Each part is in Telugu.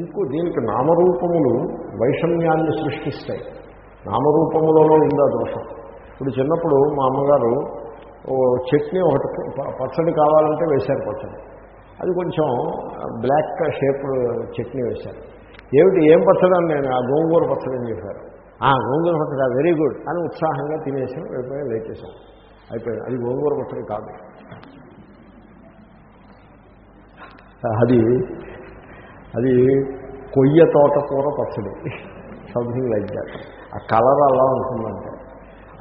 ఇంకో దీనికి నామరూపములు వైషమ్యాన్ని సృష్టిస్తాయి. నామరూపములలో ఉందా దోషం? ఇప్పుడు చిన్నప్పుడు మా అమ్మగారు చట్నీ ఒకటి పచ్చడి కావాలంటే వేశారు పచ్చడి. అది కొంచెం బ్లాక్ షేప్ చట్నీ వేశారు. ఏమిటి? ఏం పచ్చడి అని నేను ఆ గోంగూర పచ్చడి అని చెప్పారు. ఆ గోంగూర పచ్చడి వెరీ గుడ్ అని ఉత్సాహంగా తినేసాం అయిపోయి లేచేసాం అయిపోయింది. అది గోంగూర పచ్చడి కాదు. అది అది కొయ్య తోటకూర పచ్చడి. సంథింగ్ లైక్ దాట్ ఆ కలర్ అలా ఉంటుందంటే.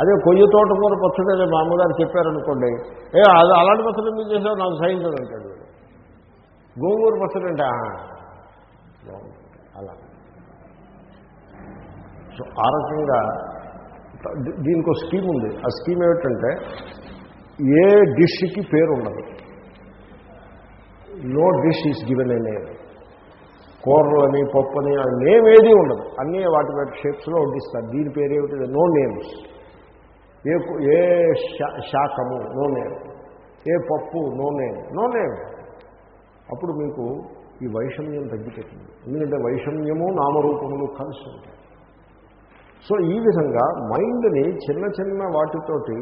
అదే కొయ్య తోటకూర పచ్చడి అదే మా అమ్మగారు చెప్పారనుకోండి ఏ అది అలాంటి పచ్చడి ఎందుకు చేసావు? నాకు సహించదు అంటాడు. గోంగూర పచ్చడి అంటే అలా. సో ఆ రకంగా దీనికి ఒక స్కీమ్ ఉంది. ఆ స్కీమ్ ఏమిటంటే ఏ డిష్కి పేరు ఉండదు no dish is given a name కూరలని పప్పుని నేమ్ ఏది ఉండదు. అన్నీ వాటి వాటి షేప్స్లో వడ్డిస్తారు దీని పేరు ఏమిటి నో నేమ్స్ ఏ ఏ శా- శాకము నో నేమ్ ఏ పప్పు? నో నేమ్ నో నేమ్ అప్పుడు మీకు ఈ వైషమ్యం తగ్గిపోతుంది. ఎందుకంటే వైషమ్యము నామరూపములు కలిసి ఉంటాయి. సో ఈ విధంగా మైండ్ని చిన్న చిన్న వాటితోటి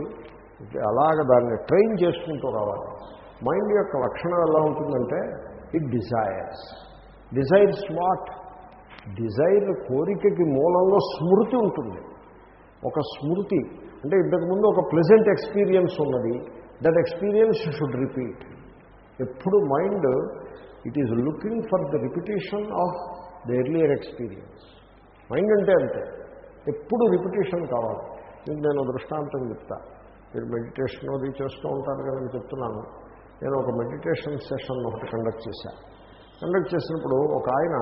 అలాగ దాన్ని ట్రైన్ చేసుకుంటూ రావాలి. మైండ్ యొక్క లక్షణం ఎలా ఉంటుందంటే it desires desires what desire కోరికకి మూలంలో స్మృతి ఉంటుంది. ఒక స్మృతి అంటే ఇంతకుముందు ఒక ప్లెజెంట్ ఎక్స్పీరియన్స్ ఉన్నది. దట్ ఎక్స్పీరియన్స్ షుడ్ రిపీట్ ఎప్పుడు mind it is looking for the repetition of the earlier experience mind అంటే అంతే. ఎప్పుడు రిపిటేషన్ కావాలి. మీకు నేను దృష్టాంతం చెప్తా. మీరు మెడిటేషన్ అది చేస్తూ ఉంటారు కదా చెప్తున్నాను. నేను ఒక మెడిటేషన్ సెషన్ ఒకటి కండక్ట్ చేశాను కండక్ట్ చేసినప్పుడు ఒక ఆయన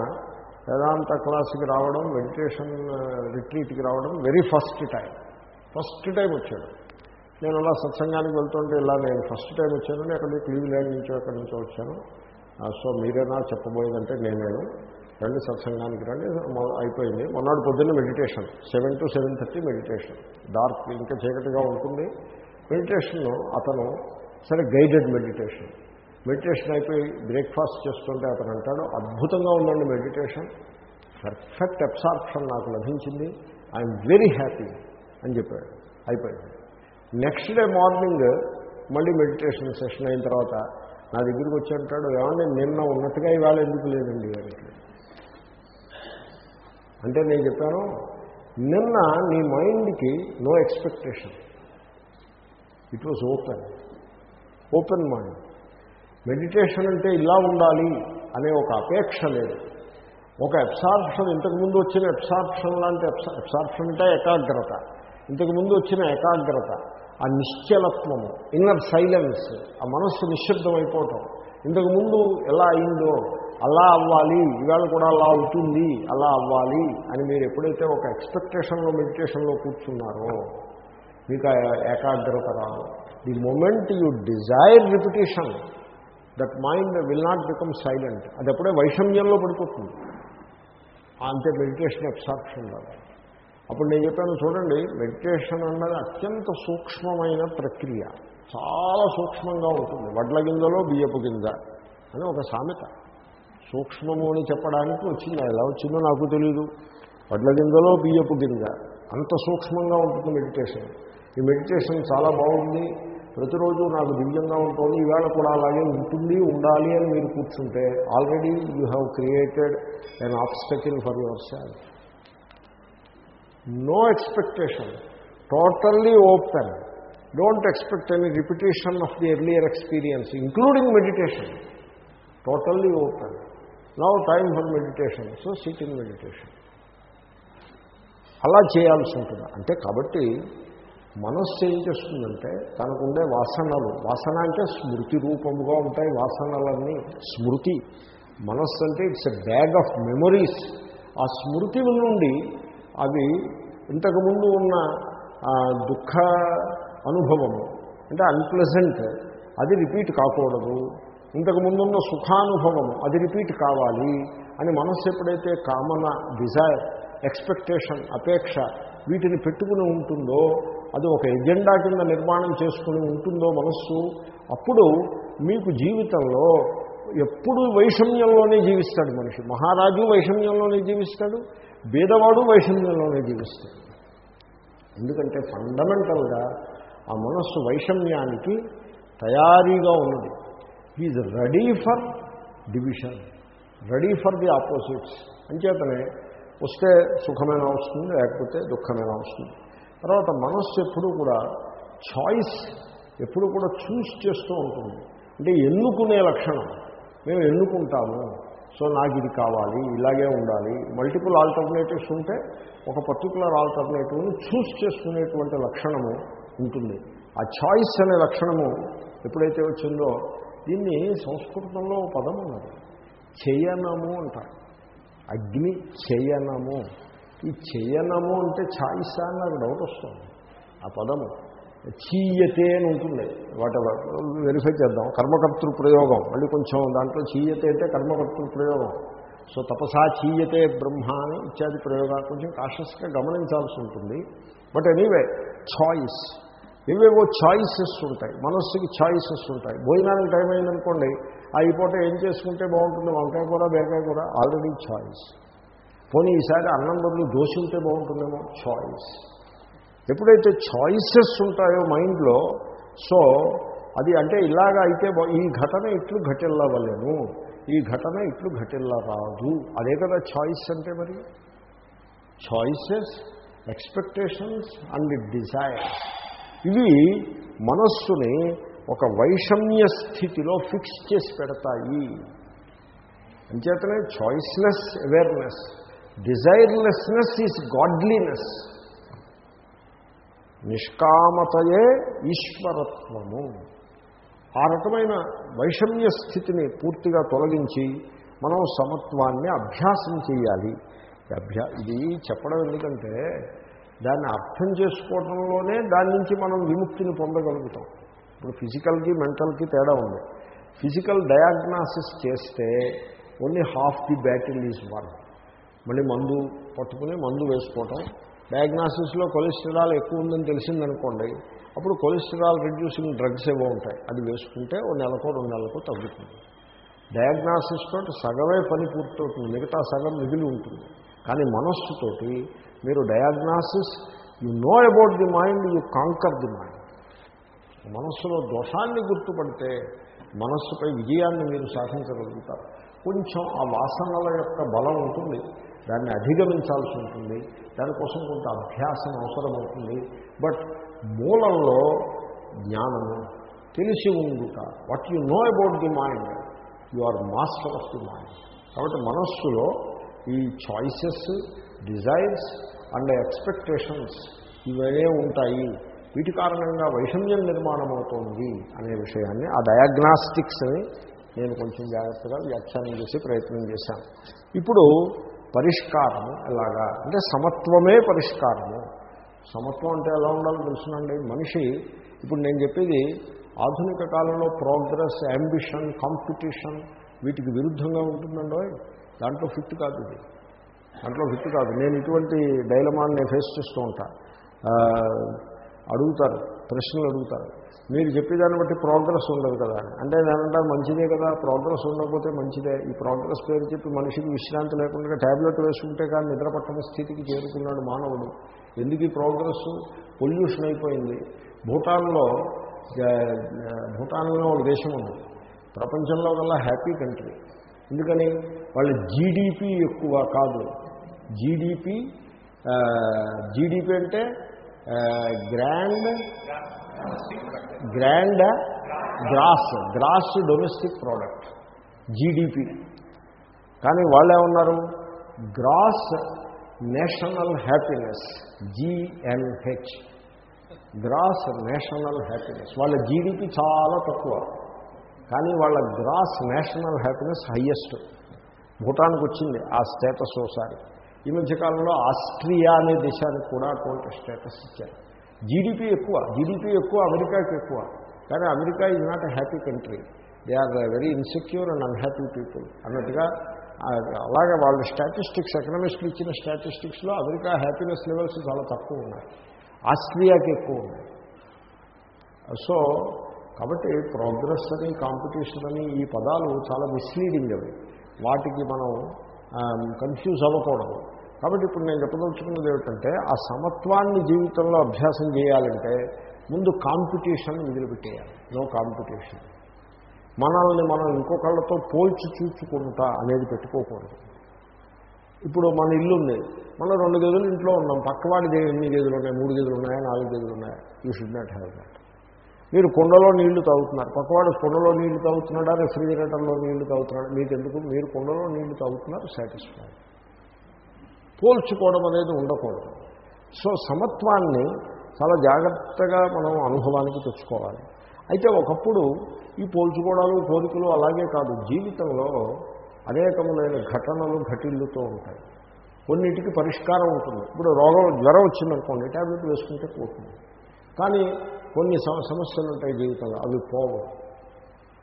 వేదాంత క్లాస్కి రావడం మెడిటేషన్ రిట్రీట్కి రావడం very first time. First time వచ్చాడు. నేను అలా సత్సంగానికి వెళ్తుంటే ఇలా నేను ఫస్ట్ టైం వచ్చానని అక్కడ క్లీవ్లాండ్ నుంచి అక్కడి నుంచో వచ్చాను. సో మీరేనా చెప్పబోయేదంటే నేనేను. రండి సత్సంగానికి రండి. అయిపోయింది. మొన్నటి పొద్దున్న meditation. Seven to seven thirty meditation. Dark ఇంకా చీకటిగా ఉంటుంది. మెడిటేషన్ అతను సరే గైడెడ్ మెడిటేషన్. మెడిటేషన్ అయిపోయి బ్రేక్ఫాస్ట్ చేస్తుంటే అతను అంటాడు అద్భుతంగా ఉందండి మెడిటేషన్. పర్ఫెక్ట్ అబ్సార్ప్షన్ నాకు లభించింది. ఐఎమ్ వెరీ హ్యాపీ అని చెప్పాడు. అయిపోయింది. నెక్స్ట్ డే మార్నింగ్ మళ్ళీ మెడిటేషన్ సెషన్ అయిన తర్వాత నా దగ్గరికి వచ్చి అంటాడు ఏమంటే నిన్న ఉన్నట్టుగా ఇవాళ ఎందుకు లేదండి? అని అంటే నేను చెప్పాను నిన్న నీ మైండ్కి no expectation. It was open. Open mind. Meditation అంటే ఇలా ఉండాలి అనే ఒక అపేక్ష లేదు. ఒక అబ్సార్ప్షన్ ఇంతకుముందు వచ్చిన అబ్సార్ప్షన్ లాంటి అబ్సార్ప్షన్ అంటే ఏకాగ్రత. ఇంతకుముందు వచ్చిన ఏకాగ్రత ఆ నిశ్చలత్వము ఇన్నర్ సైలెన్స్ ఆ మనస్సు నిశ్శబ్దం అయిపోవటం ఇంతకుముందు ఎలా అయిందో అలా అవ్వాలి ఇవాళ కూడా అలా అవుతుంది అలా అవ్వాలి అని మీరు ఎప్పుడైతే ఒక ఎక్స్పెక్టేషన్లో మెడిటేషన్లో కూర్చున్నారో మీకు ఏకాగ్రత రాదు. The moment you desire repetition that mind will not become silent అది అప్పుడే వైషమ్యంలో పడిపోతుంది. అంతే మెడిటేషన్ అబ్సార్ప్షన్ కాదు అప్పుడు నేను చెప్పాను చూడండి మెడిటేషన్ అన్నది అత్యంత సూక్ష్మమైన ప్రక్రియ. చాలా సూక్ష్మంగా ఉంటుంది. వడ్ల గింజలో బియ్యపు గింజ అని ఒక సామెత. సూక్ష్మము అని చెప్పడానికి వచ్చింది. ఎలా వచ్చిందో నాకు తెలీదు. వడ్ల గింజలో బియ్యపు గింజ. అంత సూక్ష్మంగా ఉంటుంది మెడిటేషన్ ఈ మెడిటేషన్ చాలా బాగుంది. ప్రతిరోజు నాకు దివ్యంగా ఉంటుంది ఈవేళ కూడా అలాగే ఉంటుంది ఉండాలి అని మీరు కూర్చుంటే already you have created an obstacle for yourself no expectation totally open don't expect any repetition of the earlier experience including meditation totally open now time for meditation so sitting meditation అలా చేయాల్సి ఉంటుంది? అంటే కాబట్టి మనస్సు ఏం చేస్తుందంటే తనకుండే వాసనలు. వాసన అంటే స్మృతి రూపముగా ఉంటాయి. వాసనలన్నీ స్మృతి. మనస్సు అంటే it's a bag of memories ఆ స్మృతి నుండి అవి ఇంతకుముందు ఉన్న దుఃఖ అనుభవము అంటే అన్ప్లెజెంట్ అది రిపీట్ కాకూడదు. ఇంతకుముందు ఉన్న సుఖానుభవము అది రిపీట్ కావాలి అని మనస్సు ఎప్పుడైతే కామన డిజైర్ ఎక్స్పెక్టేషన్ అపేక్ష వీటిని పెట్టుకుని ఉంటుందో అది ఒక ఎజెండా కింద నిర్మాణం చేసుకుని ఉంటుందో మనస్సు అప్పుడు మీకు జీవితంలో ఎప్పుడు వైషమ్యంలోనే జీవిస్తాడు మనిషి. మహారాజు వైషమ్యంలోనే జీవిస్తాడు బీదవాడు వైషమ్యంలోనే జీవిస్తాడు. ఎందుకంటే ఫండమెంటల్గా ఆ మనస్సు వైషమ్యానికి తయారీగా ఉన్నది. Is ready for division ready for the opposites అంచేతనే వస్తే సుఖమైన వస్తుంది లేకపోతే దుఃఖమైన వస్తుంది. తర్వాత మనస్సు ఎప్పుడు కూడా చాయిస్ ఎప్పుడు కూడా చూస్ చేస్తూ ఉంటుంది. అంటే ఎన్నుకునే లక్షణం. మేము ఎన్నుకుంటాము. సో నాకు ఇది కావాలి ఇలాగే ఉండాలి. మల్టిపుల్ ఆల్టర్నేటివ్స్ ఉంటే ఒక పర్టికులర్ ఆల్టర్నేటివ్ని చూస్ చేసుకునేటువంటి లక్షణము ఉంటుంది. ఆ చాయిస్ అనే లక్షణము ఎప్పుడైతే వచ్చిందో దీన్ని సంస్కృతంలో పదం ఉన్నది చేయనము అంటారు. అగ్ని చేయనము ఈ చేయనము అంటే ఛాయిస్ అని నాకు డౌట్ వస్తుంది. ఆ పదము చీయతే అని ఉంటుంది. వాటి వెరిఫై చేద్దాం. కర్మకర్తృ ప్రయోగం. మళ్ళీ కొంచెం దాంట్లో చీయతే అంటే కర్మకర్తృ ప్రయోగం. సో తపసా చీయతే బ్రహ్మ అని ఇత్యాది ప్రయోగాలు కొంచెం కాషస్గా గమనించాల్సి ఉంటుంది. బట్ ఎనీవే చాయిస్ ఇవేవో చాయిసెస్ ఉంటాయి. మనస్సుకి చాయిసెస్ ఉంటాయి. భోజనానికి టైం అయిందనుకోండి ఆ ఈ పూట ఏం చేసుకుంటే బాగుంటుంది? వంకాయ కూర బేకాయ కూర? ఆల్రెడీ చాయిస్ పోనీ ఈసారి అన్నం బదులు దోశ ఉంటే బాగుంటుందేమో? చాయిస్ ఎప్పుడైతే చాయిసెస్ ఉంటాయో మైండ్లో సో అది అంటే ఇలాగ అయితే ఈ ఘటన ఇట్లు ఘటిల్లవలేను ఈ ఘటన ఇట్లు ఘటిల్ల రాదు. అదే కదా చాయిస్ అంటే మరి? చాయిసెస్ ఎక్స్పెక్టేషన్స్ అండ్ డిజైర్స్ ఇవి మనస్సుని ఒక వైషమ్య స్థితిలో ఫిక్స్ చేసి పెడతాయి. అంచేతనే choiceless awareness desirelessness is godliness నిష్కామతయే ఈశ్వరత్వము. ఆ రకమైన వైషమ్య స్థితిని పూర్తిగా తొలగించి మనం సమత్వాన్ని అభ్యాసం చేయాలి. అభ్యా ఇది చెప్పడం ఎందుకంటే దాన్ని అర్థం చేసుకోవడంలోనే దాని నుంచి మనం విముక్తిని పొందగలుగుతాం. ఇప్పుడు ఫిజికల్కి మెంటల్కి తేడా ఉంది. ఫిజికల్ డయాగ్నాసిస్ చేస్తే only half the battle is won. మళ్ళీ మందు పట్టుకుని మందు వేసుకోవటం. డయాగ్నాసిస్లో కొలెస్ట్రాల్ ఎక్కువ ఉందని తెలిసిందనుకోండి అప్పుడు కొలెస్ట్రాల్ రిడ్యూసింగ్ డ్రగ్స్ ఏవో ఉంటాయి. అది వేసుకుంటే ఓ నెలకో రెండు నెలలకో తగ్గుతుంది. డయాగ్నాసిస్ తోటి సగమే పని పూర్తవుతుంది. మిగతా సగం మిగిలి ఉంటుంది. కానీ మనస్సుతోటి మీరు diagnosis you know about the mind you conquer the mind మనస్సులో దోషాన్ని గుర్తుపడితే మనస్సుపై విజయాన్ని మీరు సాధించగలుగుతారు. కొంచెం ఆ వాసనల యొక్క బలం ఉంటుంది. దాన్ని అధిగమించాల్సి ఉంటుంది. దానికోసం కొంత అభ్యాసం అవసరమవుతుంది. బట్ మూలంలో జ్ఞానము తెలిసి ఉండుట what you know about the mind you are master of the mind కాబట్టి మనస్సులో ఈ చాయిసెస్ డిజైర్స్ అండ్ ఎక్స్పెక్టేషన్స్ ఇవే ఉంటాయి. వీటి కారణంగా వైషమ్యం నిర్మాణం అవుతోంది అనే విషయాన్ని ఆ డయాగ్నాస్టిక్స్ని నేను కొంచెం జాగ్రత్తగా వ్యాఖ్యానం చేసి ప్రయత్నం చేశాను. ఇప్పుడు పరిష్కారము ఎలాగా? అంటే సమత్వమే పరిష్కారము. సమత్వం అంటే ఎలా ఉండాలో తెలుసునండి. మనిషి ఇప్పుడు నేను చెప్పేది ఆధునిక కాలంలో ప్రోగ్రెస్ అంబిషన్ కాంపిటీషన్ వీటికి విరుద్ధంగా ఉంటుందండో? దాంట్లో ఫిట్ కాదు ఇది. దాంట్లో ఫిట్ కాదు. నేను ఇటువంటి డైలమాన్ని ఫేస్ చేస్తూ ఉంటా. అడుగుతారు ప్రశ్నలు అడుగుతారు. మీరు చెప్పేదాన్ని బట్టి ప్రోగ్రెస్ ఉండదు కదా. అంటే నేనంటా మంచిదే కదా ప్రోగ్రెస్ ఉండకపోతే మంచిదే. ఈ ప్రోగ్రెస్ పేరు చెప్పి మనిషికి విశ్రాంతి లేకుండా ట్యాబ్లెట్ వేసుకుంటే కానీ నిద్ర పట్టని స్థితికి చేరుకున్నాడు మానవుడు. ఎందుకు ఈ ప్రోగ్రెస్ పొల్యూషన్ అయిపోయింది. భూటాన్లో భూటాన్లో ఒక దేశం ఉంది. ప్రపంచంలో కల్లా హ్యాపీ కంట్రీ ఎందుకని? వాళ్ళ జీడిపి ఎక్కువ కాదు. జీడిపి జీడిపి అంటే grand grand gross gross domestic product GDP కానీ వాళ్ళు ఏమన్నారు? Gross national happiness GNH gross national happiness. వాళ్ళ జీడిపి చాలా తక్కువ. కానీ వాళ్ళ గ్రాస్ నేషనల్ హ్యాపీనెస్ హయ్యెస్ట్ భూటాన్కి వచ్చింది ఆ స్టేటస్ ఒకసారి. ఈ మధ్యకాలంలో ఆస్ట్రియా అనే దేశానికి కూడా అటువంటి స్టేటస్ ఇచ్చారు. జీడిపి ఎక్కువ జీడిపి ఎక్కువ అమెరికాకి ఎక్కువ. కానీ America is not a happy country they are very insecure and unhappy people అన్నట్టుగా అలాగే వాళ్ళ స్టాటిస్టిక్స్ ఎకనామిస్టులు ఇచ్చిన స్టాటిస్టిక్స్లో అమెరికా హ్యాపీనెస్ లెవెల్స్ చాలా తక్కువ ఉన్నాయి. ఆస్ట్రియాకి ఎక్కువ ఉన్నాయి. సో కాబట్టి ప్రోగ్రెస్ అని కాంపిటీషన్ అని ఈ పదాలు చాలా మిస్లీడింగ్ అవి. వాటికి మనం కన్ఫ్యూజ్ అవ్వకూడదు. కాబట్టి ఇప్పుడు నేను చెప్పదలుచుకున్నది ఏమిటంటే ఆ సమత్వాన్ని జీవితంలో అభ్యాసం చేయాలంటే ముందు కాంపిటీషన్ మిగిలిపెట్టేయాలి నో కాంపిటీషన్ మనల్ని మనం ఇంకొకళ్ళతో పోల్చి చూచుకుంటా అనేది పెట్టుకోకూడదు. ఇప్పుడు మన ఇల్లు ఉంది. మనం రెండు గదులు ఇంట్లో ఉన్నాం. పక్కవాడిది ఎన్ని గదులు ఉన్నాయి? మూడు గదులు ఉన్నాయా? నాలుగు గదులు ఉన్నాయా? You should not have that మీరు కుండలో నీళ్ళు తాగుతున్నారు. పక్కవాడు కుండలో నీళ్ళు తాగుతున్నాడా? రెఫ్రిజిరేటర్లో నీళ్ళు తాగుతున్నాడా? మీకు ఎందుకు మీరు కుండలో నీళ్ళు తాగుతున్నారు సాటిస్ఫై పోల్చుకోవడం అనేది ఉండకూడదు. సో సమత్వాన్ని చాలా జాగ్రత్తగా మనం అనుభవానికి తెచ్చుకోవాలి. అయితే ఒకప్పుడు ఈ పోల్చుకోవడాలు కోరికలు అలాగే కాదు. జీవితంలో అనేకములైన ఘటనలు ఘటిల్లుతూ ఉంటాయి. కొన్నిటికి పరిష్కారం ఉంటుంది. ఇప్పుడు రోగం జ్వరం వచ్చిందనుకోండి ట్యాబ్లెట్ వేసుకుంటే పోతుంది. కానీ కొన్ని సమ- సమస్యలు ఉంటాయి జీవితంలో అవి పోవు.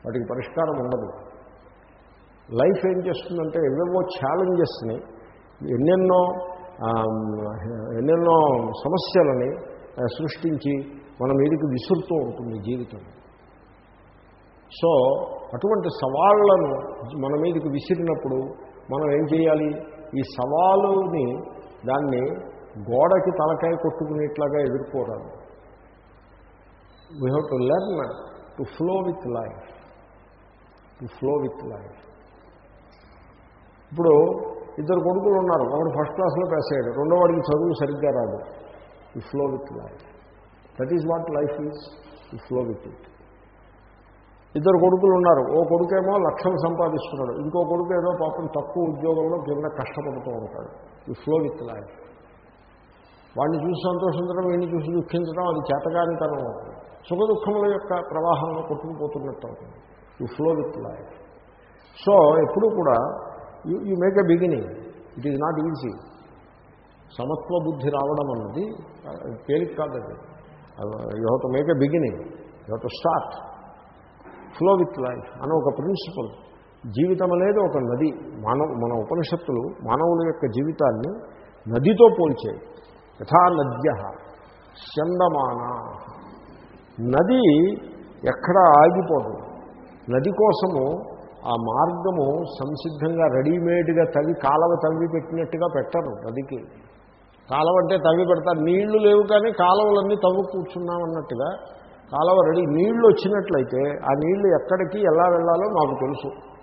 వాటికి పరిష్కారం ఉండదు. లైఫ్ ఏం చేస్తుందంటే ఎవేవో ఛాలెంజెస్ని ఎన్నెన్నో ఎన్నెన్నో సమస్యలని సృష్టించి మన మీదకి విసురుతూ ఉంటుంది జీవితం. సో అటువంటి సవాళ్ళను మన మీదకి విసిరినప్పుడు మనం ఏం చేయాలి? ఈ సవాలుని దాన్ని గోడకి తలకాయ కొట్టుకునేట్లాగా ఎదుర్కోరాదు. We have to learn to flow with life to flow with life ఇప్పుడు ఇద్దరు కొడుకులు ఉన్నారు. ఒకడు ఫస్ట్ క్లాస్లో పాస్ అయ్యాడు. రెండో వాడికి చదువు సరిగ్గా రాదు. ఈ flow with life that is what life is ఈ ఫ్లో విత్ ఇట్ ఇద్దరు కొడుకులు ఉన్నారు. ఓ కొడుకేమో లక్షలు సంపాదిస్తున్నాడు. ఇంకో కొడుకు ఏదో పాపం తక్కువ ఉద్యోగంలో కింద కష్టపడుతూ ఉంటాడు. ఈ ఫ్లో విత్ లైఫ్ వాడిని చూసి సంతోషించడం వీడిని చూసి దుఃఖించడం అది చేతగానితనం అవుతుంది. సుఖ దుఃఖముల యొక్క ప్రవాహంలో కొట్టుకుపోతున్నట్టు అవుతుంది. ఈ ఫ్లో విత్ లైఫ్ సో ఎప్పుడు కూడా you you make a beginning it is not easy సమత్వ బుద్ధి రావడం అన్నది తేలిక కాదు అది. You have to make a beginning you have to start flow with life అనే ఒక ప్రిన్సిపల్ జీవితం అనేది ఒక నది. మానవ మన ఉపనిషత్తులు మానవుల యొక్క జీవితాన్ని నదితో పోల్చాయి యథా నద్య చందమాన నది ఎక్కడ ఆగిపోదు. నది కోసము ఆ మార్గము సంసిద్ధంగా రెడీమేడ్గా తవి కాలవ తవ్వి పెట్టినట్టుగా పెట్టరు నదికి. కాలవ అంటే తవ్వి పెడతారు. నీళ్ళు లేవు కానీ కాలువలన్నీ తవ్వు కూర్చున్నామన్నట్టుగా కాలవ రెడీ. నీళ్ళు వచ్చినట్లయితే ఆ నీళ్ళు ఎక్కడికి ఎలా వెళ్ళాలో మాకు తెలుసు.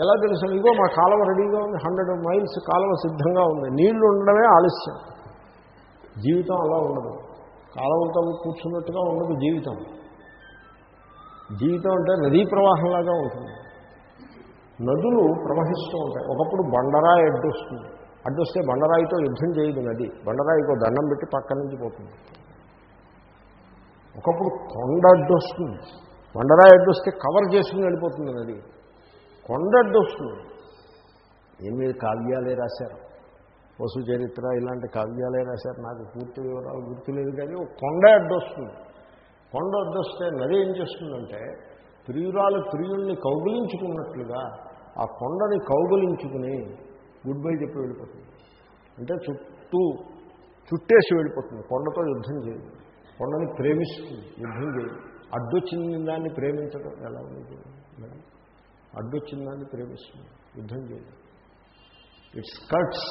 ఎలా తెలుసు? ఇగో మా కాలువ రెడీగా ఉంది. హండ్రెడ్ మైల్స్ కాలువ సిద్ధంగా ఉంది. నీళ్ళు ఉండడమే ఆలస్యం. జీవితం అలా ఉండదు. కాలువలతో కూర్చున్నట్టుగా ఉండదు జీవితం. జీవితం అంటే నదీ ప్రవాహంలాగా ఉంటుంది. నదులు ప్రవహిస్తూ ఉంటాయి. ఒకప్పుడు బండరాయి అడ్డొస్తుంది. అడ్డొస్తే బండరాయితో యుద్ధం చేయదు నది. బండరాయికో దండం పెట్టి పక్క నుంచి పోతుంది. ఒకప్పుడు కొండ అడ్డొస్తుంది. బండరాయి అడ్డొస్తే కవర్ చేసుకుని వెళ్ళిపోతుంది నది. కొండ అడ్డొస్తుంది. ఏం మీరు కావ్యాలే రాశారు? పశు చరిత్ర ఇలాంటి కావ్యాలే రాశారు? నాకు పూర్తి వివరాలు గుర్తులేదు కానీ ఒక కొండ అడ్డొస్తుంది. కొండ అడ్డొస్తే నది ఏం చేస్తుందంటే ప్రియురాలు ప్రియుల్ని కౌగులించుకున్నట్లుగా ఆ కొండని కౌగులించుకుని గుడ్ బై చెప్పి వెళ్ళిపోతుంది. అంటే చుట్టూ చుట్టేసి వెళ్ళిపోతుంది. కొండతో యుద్ధం చేయదు. కొండని ప్రేమిస్తుంది. యుద్ధం చేయదు. అడ్డొచ్చింది దాన్ని ప్రేమించడం ఎలా ఉంది? అడ్డొచ్చిన దాన్ని ప్రేమిస్తుంది. యుద్ధం చేయదు. ఇట్స్ కట్స్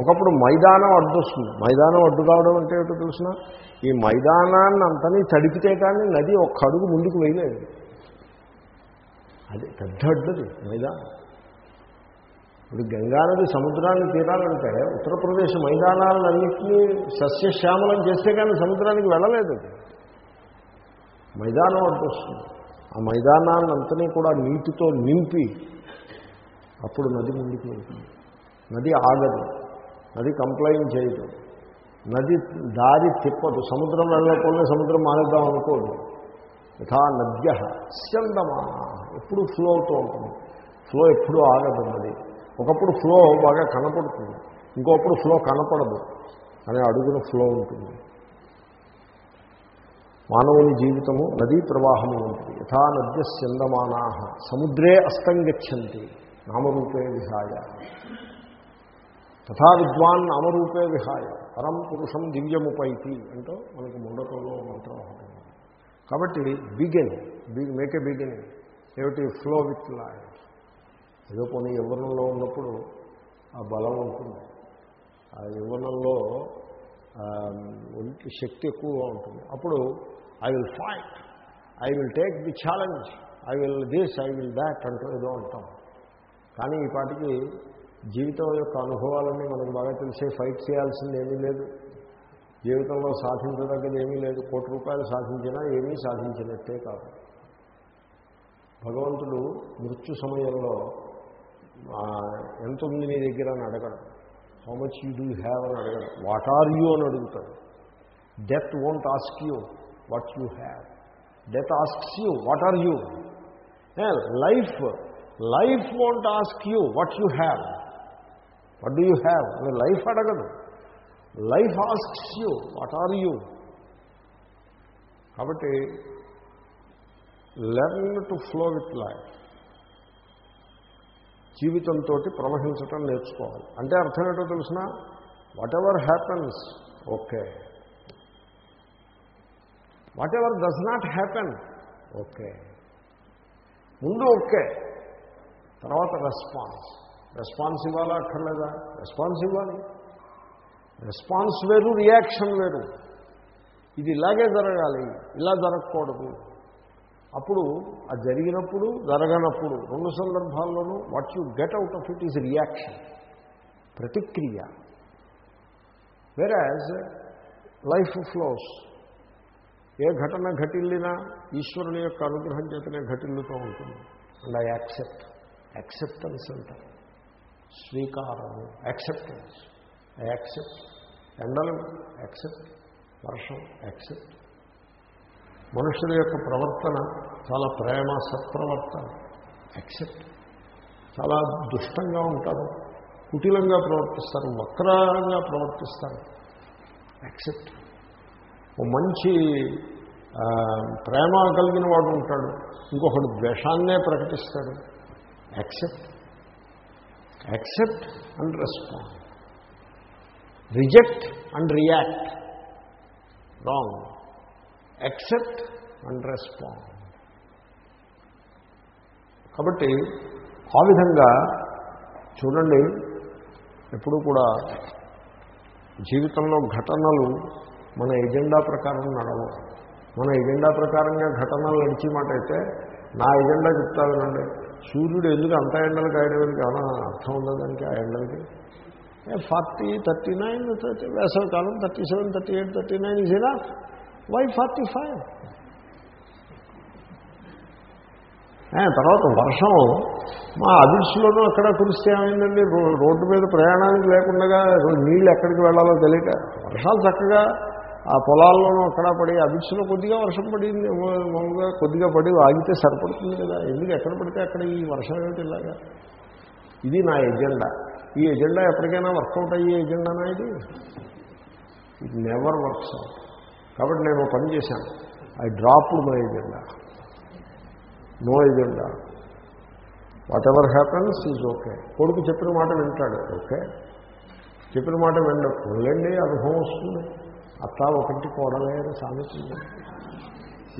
ఒకప్పుడు మైదానం అడ్డొస్తుంది. మైదానం అడ్డు కావడం అంటే ఏమిటో తెలిసిన? ఈ మైదానాన్ని అంతని తడిపితే కానీ నది ఒక్క అడుగు ముందుకు వేయలేదు. అది పెద్ద అడ్డది మైదానం. ఇప్పుడు గంగానది సముద్రాన్ని తీరాలంటే ఉత్తరప్రదేశ్ మైదానాలన్నింటినీ సస్యశ్యామలం చేస్తే కానీ సముద్రానికి వెళ్ళలేదు. మైదానం అడ్డొస్తుంది ఆ మైదానాన్నంతనీ కూడా నీటితో నింపి అప్పుడు నది ముందుకు వెళ్తుంది. నది ఆగదు. నది కంప్లైంట్ చేయదు. నది దారి తిప్పదు. సముద్రం వెళ్ళకుండా సముద్రం మానేద్దాం అనుకోదు. యథా నద్య స్యందమాన ఎప్పుడు ఫ్లో అవుతూ ఉంటుంది. ఫ్లో ఎప్పుడూ ఆగదు నది ఒకప్పుడు ఫ్లో బాగా కనపడుతుంది. ఇంకొప్పుడు ఫ్లో కనపడదు. అనే అడుగున ఫ్లో ఉంటుంది. మానవుని జీవితము నదీ ప్రవాహము ఉంటుంది యథా నద్య స్యందమానా. సముద్రే అస్తంగచ్చంతి. నామరూపే విహాయ. తథా విద్వాన్ నామరూపే విహాయ. పరం పురుషం దివ్యముపైతి అంటూ మనకి ముండకంలో మంత్రం ఒకటి కాబట్టి begin big make a beginning ఏమిటి? ఫ్లో విత్ లైఫ్ ఏదో కొన్ని యవ్వనంలో ఉన్నప్పుడు ఆ బలం ఉంటుంది. ఆ యవ్వనంలో ఒంటి శక్తి ఎక్కువగా ఉంటుంది. అప్పుడు I will fight I will take the challenge I will this I will that అంటూ ఏదో ఉంటాం కానీ ఈ పాటికి జీవితం యొక్క అనుభవాలన్నీ మనకు బాగా తెలిసే ఫైట్ చేయాల్సింది ఏమీ లేదు. జీవితంలో సాధించదగ్గది ఏమీ లేదు. కోటి రూపాయలు సాధించినా ఏమీ సాధించినట్టే కాదు. భగవంతుడు మృత్యు సమయంలో ఎంత ఉంది నీ దగ్గర అని అడగడు. How much you do have అని అడగడు. వాట్ ఆర్ యూ అని అడుగుతాడు. Death won't ask you what you have death asks you what are you life life won't ask you what you have what do you have life అడగదు. Life asks you what are you? కాబట్టి learn to flow with life. జీవితంతో ప్రవహించటం నేర్చుకోవాలి. అంటే అర్థం ఏంటో తెలిసిన? Whatever happens okay. Whatever does not happen okay. ముందు ఓకే. తర్వాత రెస్పాన్స్ రెస్పాన్స్ ఇవ్వాలా అక్కర్లేదా? రెస్పాన్స్ ఇవ్వాలి. రెస్పాన్స్ వేరు రియాక్షన్ వేరు. ఇది ఇలాగే జరగాలి. ఇలా జరగకూడదు. అప్పుడు అది జరిగినప్పుడు జరగనప్పుడు రెండు సందర్భాల్లోనూ what you get out of it is reaction. ప్రతిక్రియ. Whereas life flows ఏ ఘటన ఘటిల్లినా ఈశ్వరుని యొక్క అనుగ్రహం చేతనే ఘటిల్లుతూ ఉంటుంది. అండ్ ఐ యాక్సెప్ట్ యాక్సెప్టెన్స్ అంటారు. స్వీకారము యాక్సెప్టెన్స్ యాక్సెప్ట్ ఎండలు యాక్సెప్ట్ వర్షం యాక్సెప్ట్ మనుషుల యొక్క ప్రవర్తన చాలా ప్రేమ సత్ప్రవర్తన. యాక్సెప్ట్ చాలా దుష్టంగా ఉంటారు. కుటిలంగా ప్రవర్తిస్తారు వక్రంగా ప్రవర్తిస్తారు. యాక్సెప్ట్ ఓ మంచి ప్రేమ కలిగిన వాడు ఉంటాడు. ఇంకొకడు ద్వేషాన్నే ప్రకటిస్తాడు. Accept accept and respond reject and react wrong accept and respond కాబట్టి ఆ విధంగా చూడండి ఎప్పుడు కూడా జీవితంలో ఘటనలు మన ఎజెండా ప్రకారం నడవు. మన ఎజెండా ప్రకారంగా ఘటనలు నడిచి మాట అయితే నా ఎజెండా చెప్తా వినండి సూర్యుడు ఎందుకు అంత ఎండలు కాయడానికి అలా అర్థం ఉందా దానికి ఆ ఎండలకి? ఫార్టీ థర్టీ నైన్ థర్టీ వేసవికాలం thirty seven thirty eight thirty nine is ఇనా why forty five? తర్వాత వర్షం. మా అభిరుచిలోనూ అక్కడ కురిస్తే ఏమైందండి? రోడ్డు మీద ప్రయాణానికి లేకుండా నీళ్ళు ఎక్కడికి వెళ్ళాలో తెలియక. వర్షాలు చక్కగా ఆ పొలాల్లోనూ అక్కడ పడి అభిక్షలో కొద్దిగా వర్షం పడింది మామూలుగా కొద్దిగా పడి ఆగితే సరిపడుతుంది కదా. ఎందుకు ఎక్కడ పడితే అక్కడ ఈ వర్షం ఏమిటి ఇలాగా? ఇది నా ఎజెండా. ఈ ఎజెండా ఎప్పటికైనా వర్కౌట్ అయ్యే ఎజెండానా ఇది? ఇట్ నెవర్ వర్క్స్ అవుట్ కాబట్టి నేను పని చేశాను. I dropped my agenda no agenda whatever happens is okay కొడుకు చెప్పిన మాట వింటాడు. ఓకే చెప్పిన మాట విండ వెళ్ళండి అనుభవం వస్తుంది. అత్త ఒకటి కోడలే అని సామెత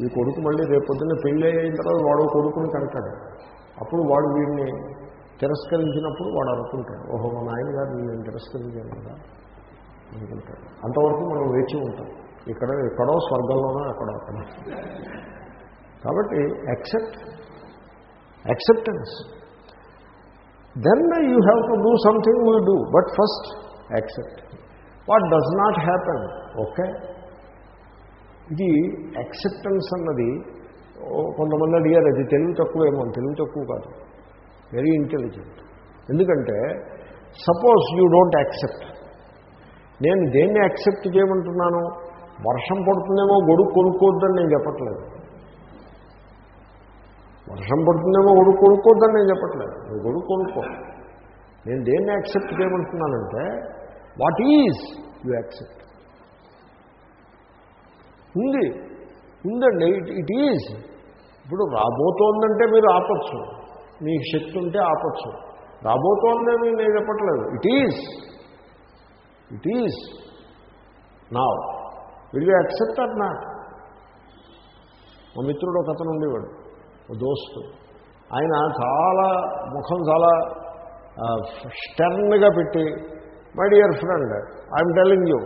ఈ కొడుకు మళ్ళీ రేపొద్దున పెళ్ళి అయిన తర్వాత వాడు కొడుకుని కంటాడు అప్పుడు వాడు వీడిని తిరస్కరించినప్పుడు వాడు అనుకుంటాడు. ఓహో మా నాయన గారు నేను తిరస్కరించాను కదా అనుకుంటాడు. అంతవరకు మనం వేచి ఉంటాం. ఇక్కడ ఎక్కడో స్వర్గంలోనో ఎక్కడో అక్కడ. కాబట్టి accept acceptance then you have to do something we do but first accept what does not happen. Okay. ఇది యాక్సెప్టెన్స్ అన్నది కొంతమంది అడిగారు అది తెలివి తక్కువేమో తెలివి తక్కువ కాదు. వెరీ ఇంటెలిజెంట్ ఎందుకంటే సపోజ్ యూ డోంట్ యాక్సెప్ట్ నేను దేన్ని యాక్సెప్ట్ చేయమంటున్నాను? వర్షం పడుతుందేమో గొడుగు కొనుక్కోవద్దని నేను చెప్పట్లేదు. వర్షం పడుతుందేమో గొడుగు కొనుక్కోవద్దని నేను చెప్పట్లేదు. నువ్వు గొడుగు కొనుక్కో. నేను దేన్ని యాక్సెప్ట్ చేయమంటున్నానంటే వాట్ ఈజ్ యు యాక్సెప్ట్? ఉంది. ఉందండి. It it is. ఇప్పుడు రాబోతోందంటే మీరు ఆపచ్చు. మీకు శక్తి ఉంటే ఆపచ్చు. మీరు నేను చెప్పట్లేదు. It is. It is. నా విల్ యూ యాక్సెప్ట్ అట్ నా మా మిత్రుడు ఒక అతను ఉండేవాడు ఒక దోస్తు. ఆయన చాలా ముఖం చాలా స్టర్న్గా పెట్టి my dear friend I'm telling you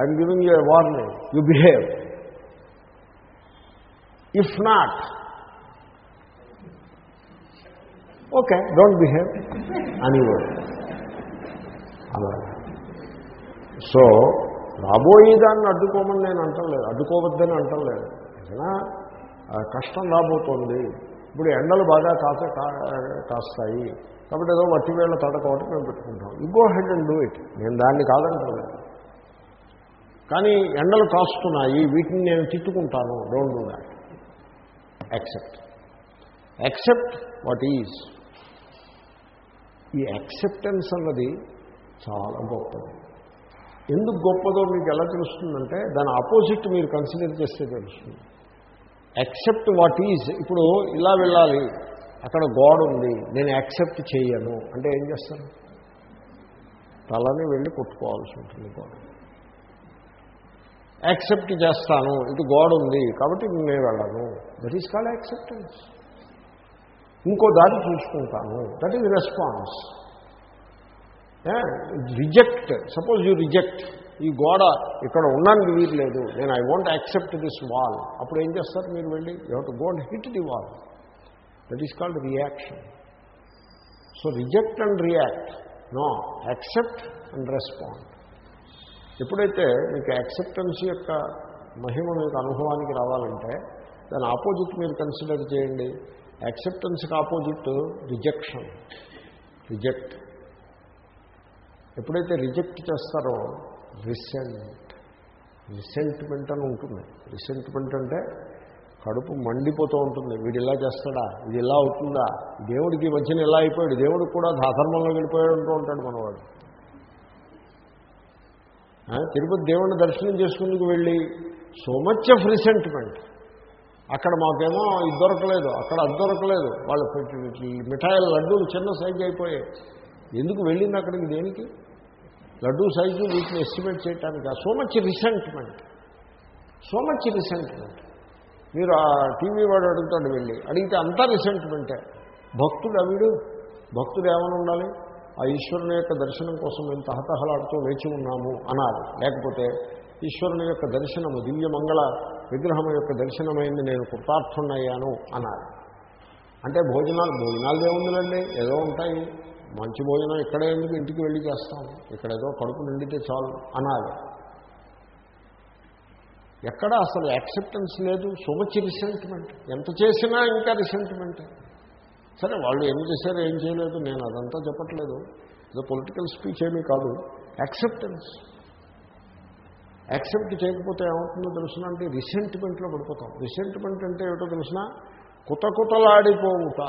I'm giving you warning you behave if not okay don't behave అనేవాడు అలా. సో రాబోయేదాన్ని అడ్డుకోమని నేను అంటలేదు అడ్డుకోవద్దని అంటలేదు. ఏదైనా కష్టం రాబోతోంది. ఇప్పుడు ఎండలు బాగా కాసే కా- కాస్తాయి. కాబట్టి ఏదో మట్టి వేళ్ళ తడక ఒకటి మేము పెట్టుకుంటాం. ఇంకో హెడ్ అండ్ డూ ఇట్ నేను దాన్ని కాదంటలేదు కానీ ఎండలు కాస్తున్నాయి వీటిని నేను తిట్టుకుంటాను. Don't do that accept accept what is ఈ యాక్సెప్టెన్స్ అన్నది చాలా గొప్పది. ఎందుకు గొప్పదో మీకు ఎలా తెలుస్తుందంటే దాని ఆపోజిట్ మీరు కన్సిడర్ చేస్తే తెలుస్తుంది. యాక్సెప్ట్ వాట్ ఈజ్ ఇప్పుడు ఇలా వెళ్ళాలి. అక్కడ గోడ ఉంది నేను యాక్సెప్ట్ చేయను. అంటే ఏం చేస్తాను తలని వెళ్ళి కొట్టుకోవాల్సి ఉంటుంది గోడ. యాక్సెప్ట్ చేస్తాను ఇటు గోడ ఉంది కాబట్టి నేను వెళ్ళను. That is call acceptance. ఇంకో దారి చూసుకుంటాను. That is response. Reject. Suppose you reject. ఈ గోడ ఇక్కడ ఉండడానికి వీలు లేదు నేను I want accept this wall అప్పుడు ఏం చేస్తారు మీరు వెళ్ళి? You have to go and hit the wall that is called reaction so reject and react no accept and respond ఎప్పుడైతే మీకు యాక్సెప్టెన్స్ యొక్క మహిమ మీకు అనుభవానికి రావాలంటే దాని ఆపోజిట్ మీరు కన్సిడర్ చేయండి. యాక్సెప్టెన్స్కి ఆపోజిట్ రిజెక్షన్ రిజెక్ట్ ఎప్పుడైతే రిజెక్ట్ చేస్తారో రిసెంట్ రిసెంట్మెంట్ అని ఉంటుంది. రిసెంట్మెంట్ అంటే కడుపు మండిపోతూ ఉంటుంది. వీడు ఇలా చేస్తాడా? ఇది ఇలా అవుతుందా? దేవుడికి మధ్యన ఇలా అయిపోయాడు. దేవుడికి కూడా దాధర్మంలో వెళ్ళిపోయాడు అంటూ ఉంటాడు మనవాడు. తిరుపతి దేవుడిని దర్శనం చేసుకుందుకు వెళ్ళి సో మచ్ ఆఫ్ రిసెంట్మెంట్ అక్కడ మాకేమో ఇది దొరకలేదు అక్కడ అది దొరకలేదు. వాళ్ళు మిఠాయిల లడ్డూలు చిన్న సైజు అయిపోయాయి. ఎందుకు వెళ్ళింది అక్కడికి దేనికి? లడ్డూ సైజు వీటిని ఎస్టిమేట్ చేయటానికి. So much resentment so much resentment మీరు ఆ టీవీ వాడు అడుగుతాడు వెళ్ళి. అడిగితే అంతా రిసెంట్మెంటే భక్తుడు అవిడు. భక్తుడు ఏమైనా ఉండాలి? ఆ ఈశ్వరుని యొక్క దర్శనం కోసం మేము తహతహలాడుతూ వేచి ఉన్నాము అనాలి. లేకపోతే ఈశ్వరుని యొక్క దర్శనము దివ్య మంగళ విగ్రహం యొక్క దర్శనమైంది నేను కృతార్థున్నయ్యాను అనాలి. అంటే భోజనాలు భోజనాలు ఏముందిలండి ఏదో ఉంటాయి. మంచి భోజనం ఇక్కడే ఎందుకు ఇంటికి వెళ్ళి చేస్తాం? ఇక్కడ ఏదో కడుపు నిండితే చాలు అనాలి. ఎక్కడ అసలు యాక్సెప్టెన్స్ లేదు. సో మచ్ రిసెంట్మెంట్ ఎంత చేసినా ఇంకా రిసెంట్మెంట్ సరే వాళ్ళు ఏం చేశారు ఏం చేయలేదు నేను అదంతా చెప్పట్లేదు. ఏదో పొలిటికల్ స్పీచ్ ఏమీ కాదు. యాక్సెప్టెన్స్ యాక్సెప్ట్ చేయకపోతే ఏమవుతుందో తెలుసునంటే రిసెంట్మెంట్లో పడిపోతాం. రిసెంట్మెంట్ అంటే ఏమిటో తెలిసిన? కుతకుతలాడిపోవుట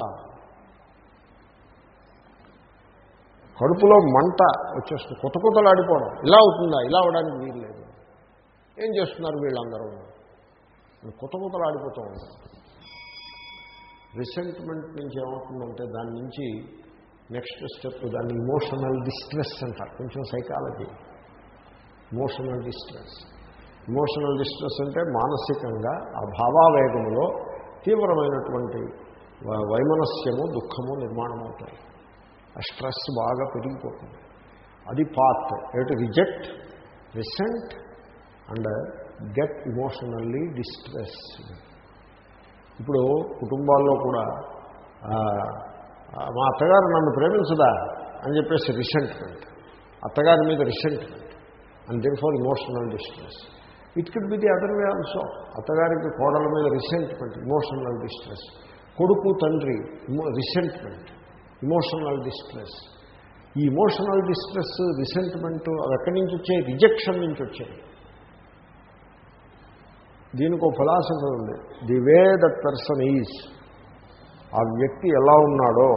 కడుపులో మంట వచ్చేస్తుంది. కొత్త కొత్తలాడిపోవడం ఇలా అవుతుందా? ఇలా అవడానికి వీలు ఏం చేస్తున్నారు వీళ్ళందరూ? కొత్త కొత్తలాడిపోతూ ఉంటారు రిసెంట్మెంట్ నుంచి ఏమవుతుందంటే దాని నుంచి నెక్స్ట్ స్టెప్ దాన్ని ఇమోషనల్ డిస్ట్రెస్ అంటారు. కొంచెం psychology emotional distress emotional distress అంటే మానసికంగా ఆ భావావేగములో తీవ్రమైనటువంటి వైమనస్యము దుఃఖము నిర్మాణం అవుతాయి ఆ స్ట్రెస్ బాగా పెరిగిపోతుంది. అది పాత్ ఏమిటి? Reject resent and get emotionally distress ఇప్పుడు కుటుంబాల్లో కూడా మా అత్తగారు నన్ను ప్రేమించదా అని చెప్పేసి రిసెంట్మెంట్ అత్తగారి మీద resentment and then far emotional distress it could be the other way also అత్తగారికి కోడల మీద రిసెంట్మెంట్ ఇమోషనల్ డిస్ట్రెస్ కొడుకు తండ్రి రిసెంట్మెంట్ ఇమోషనల్ డిస్ట్రెస్ ఈ ఇమోషనల్ డిస్ట్రెస్ రిసెంట్మెంట్ అది ఎక్కడి నుంచి వచ్చాయి? రిజెక్షన్ నుంచి వచ్చాయి. దీనికి ఒక ఫిలాసఫీ ఉంది. The way that person is. ఆ వ్యక్తి ఎలా ఉన్నాడో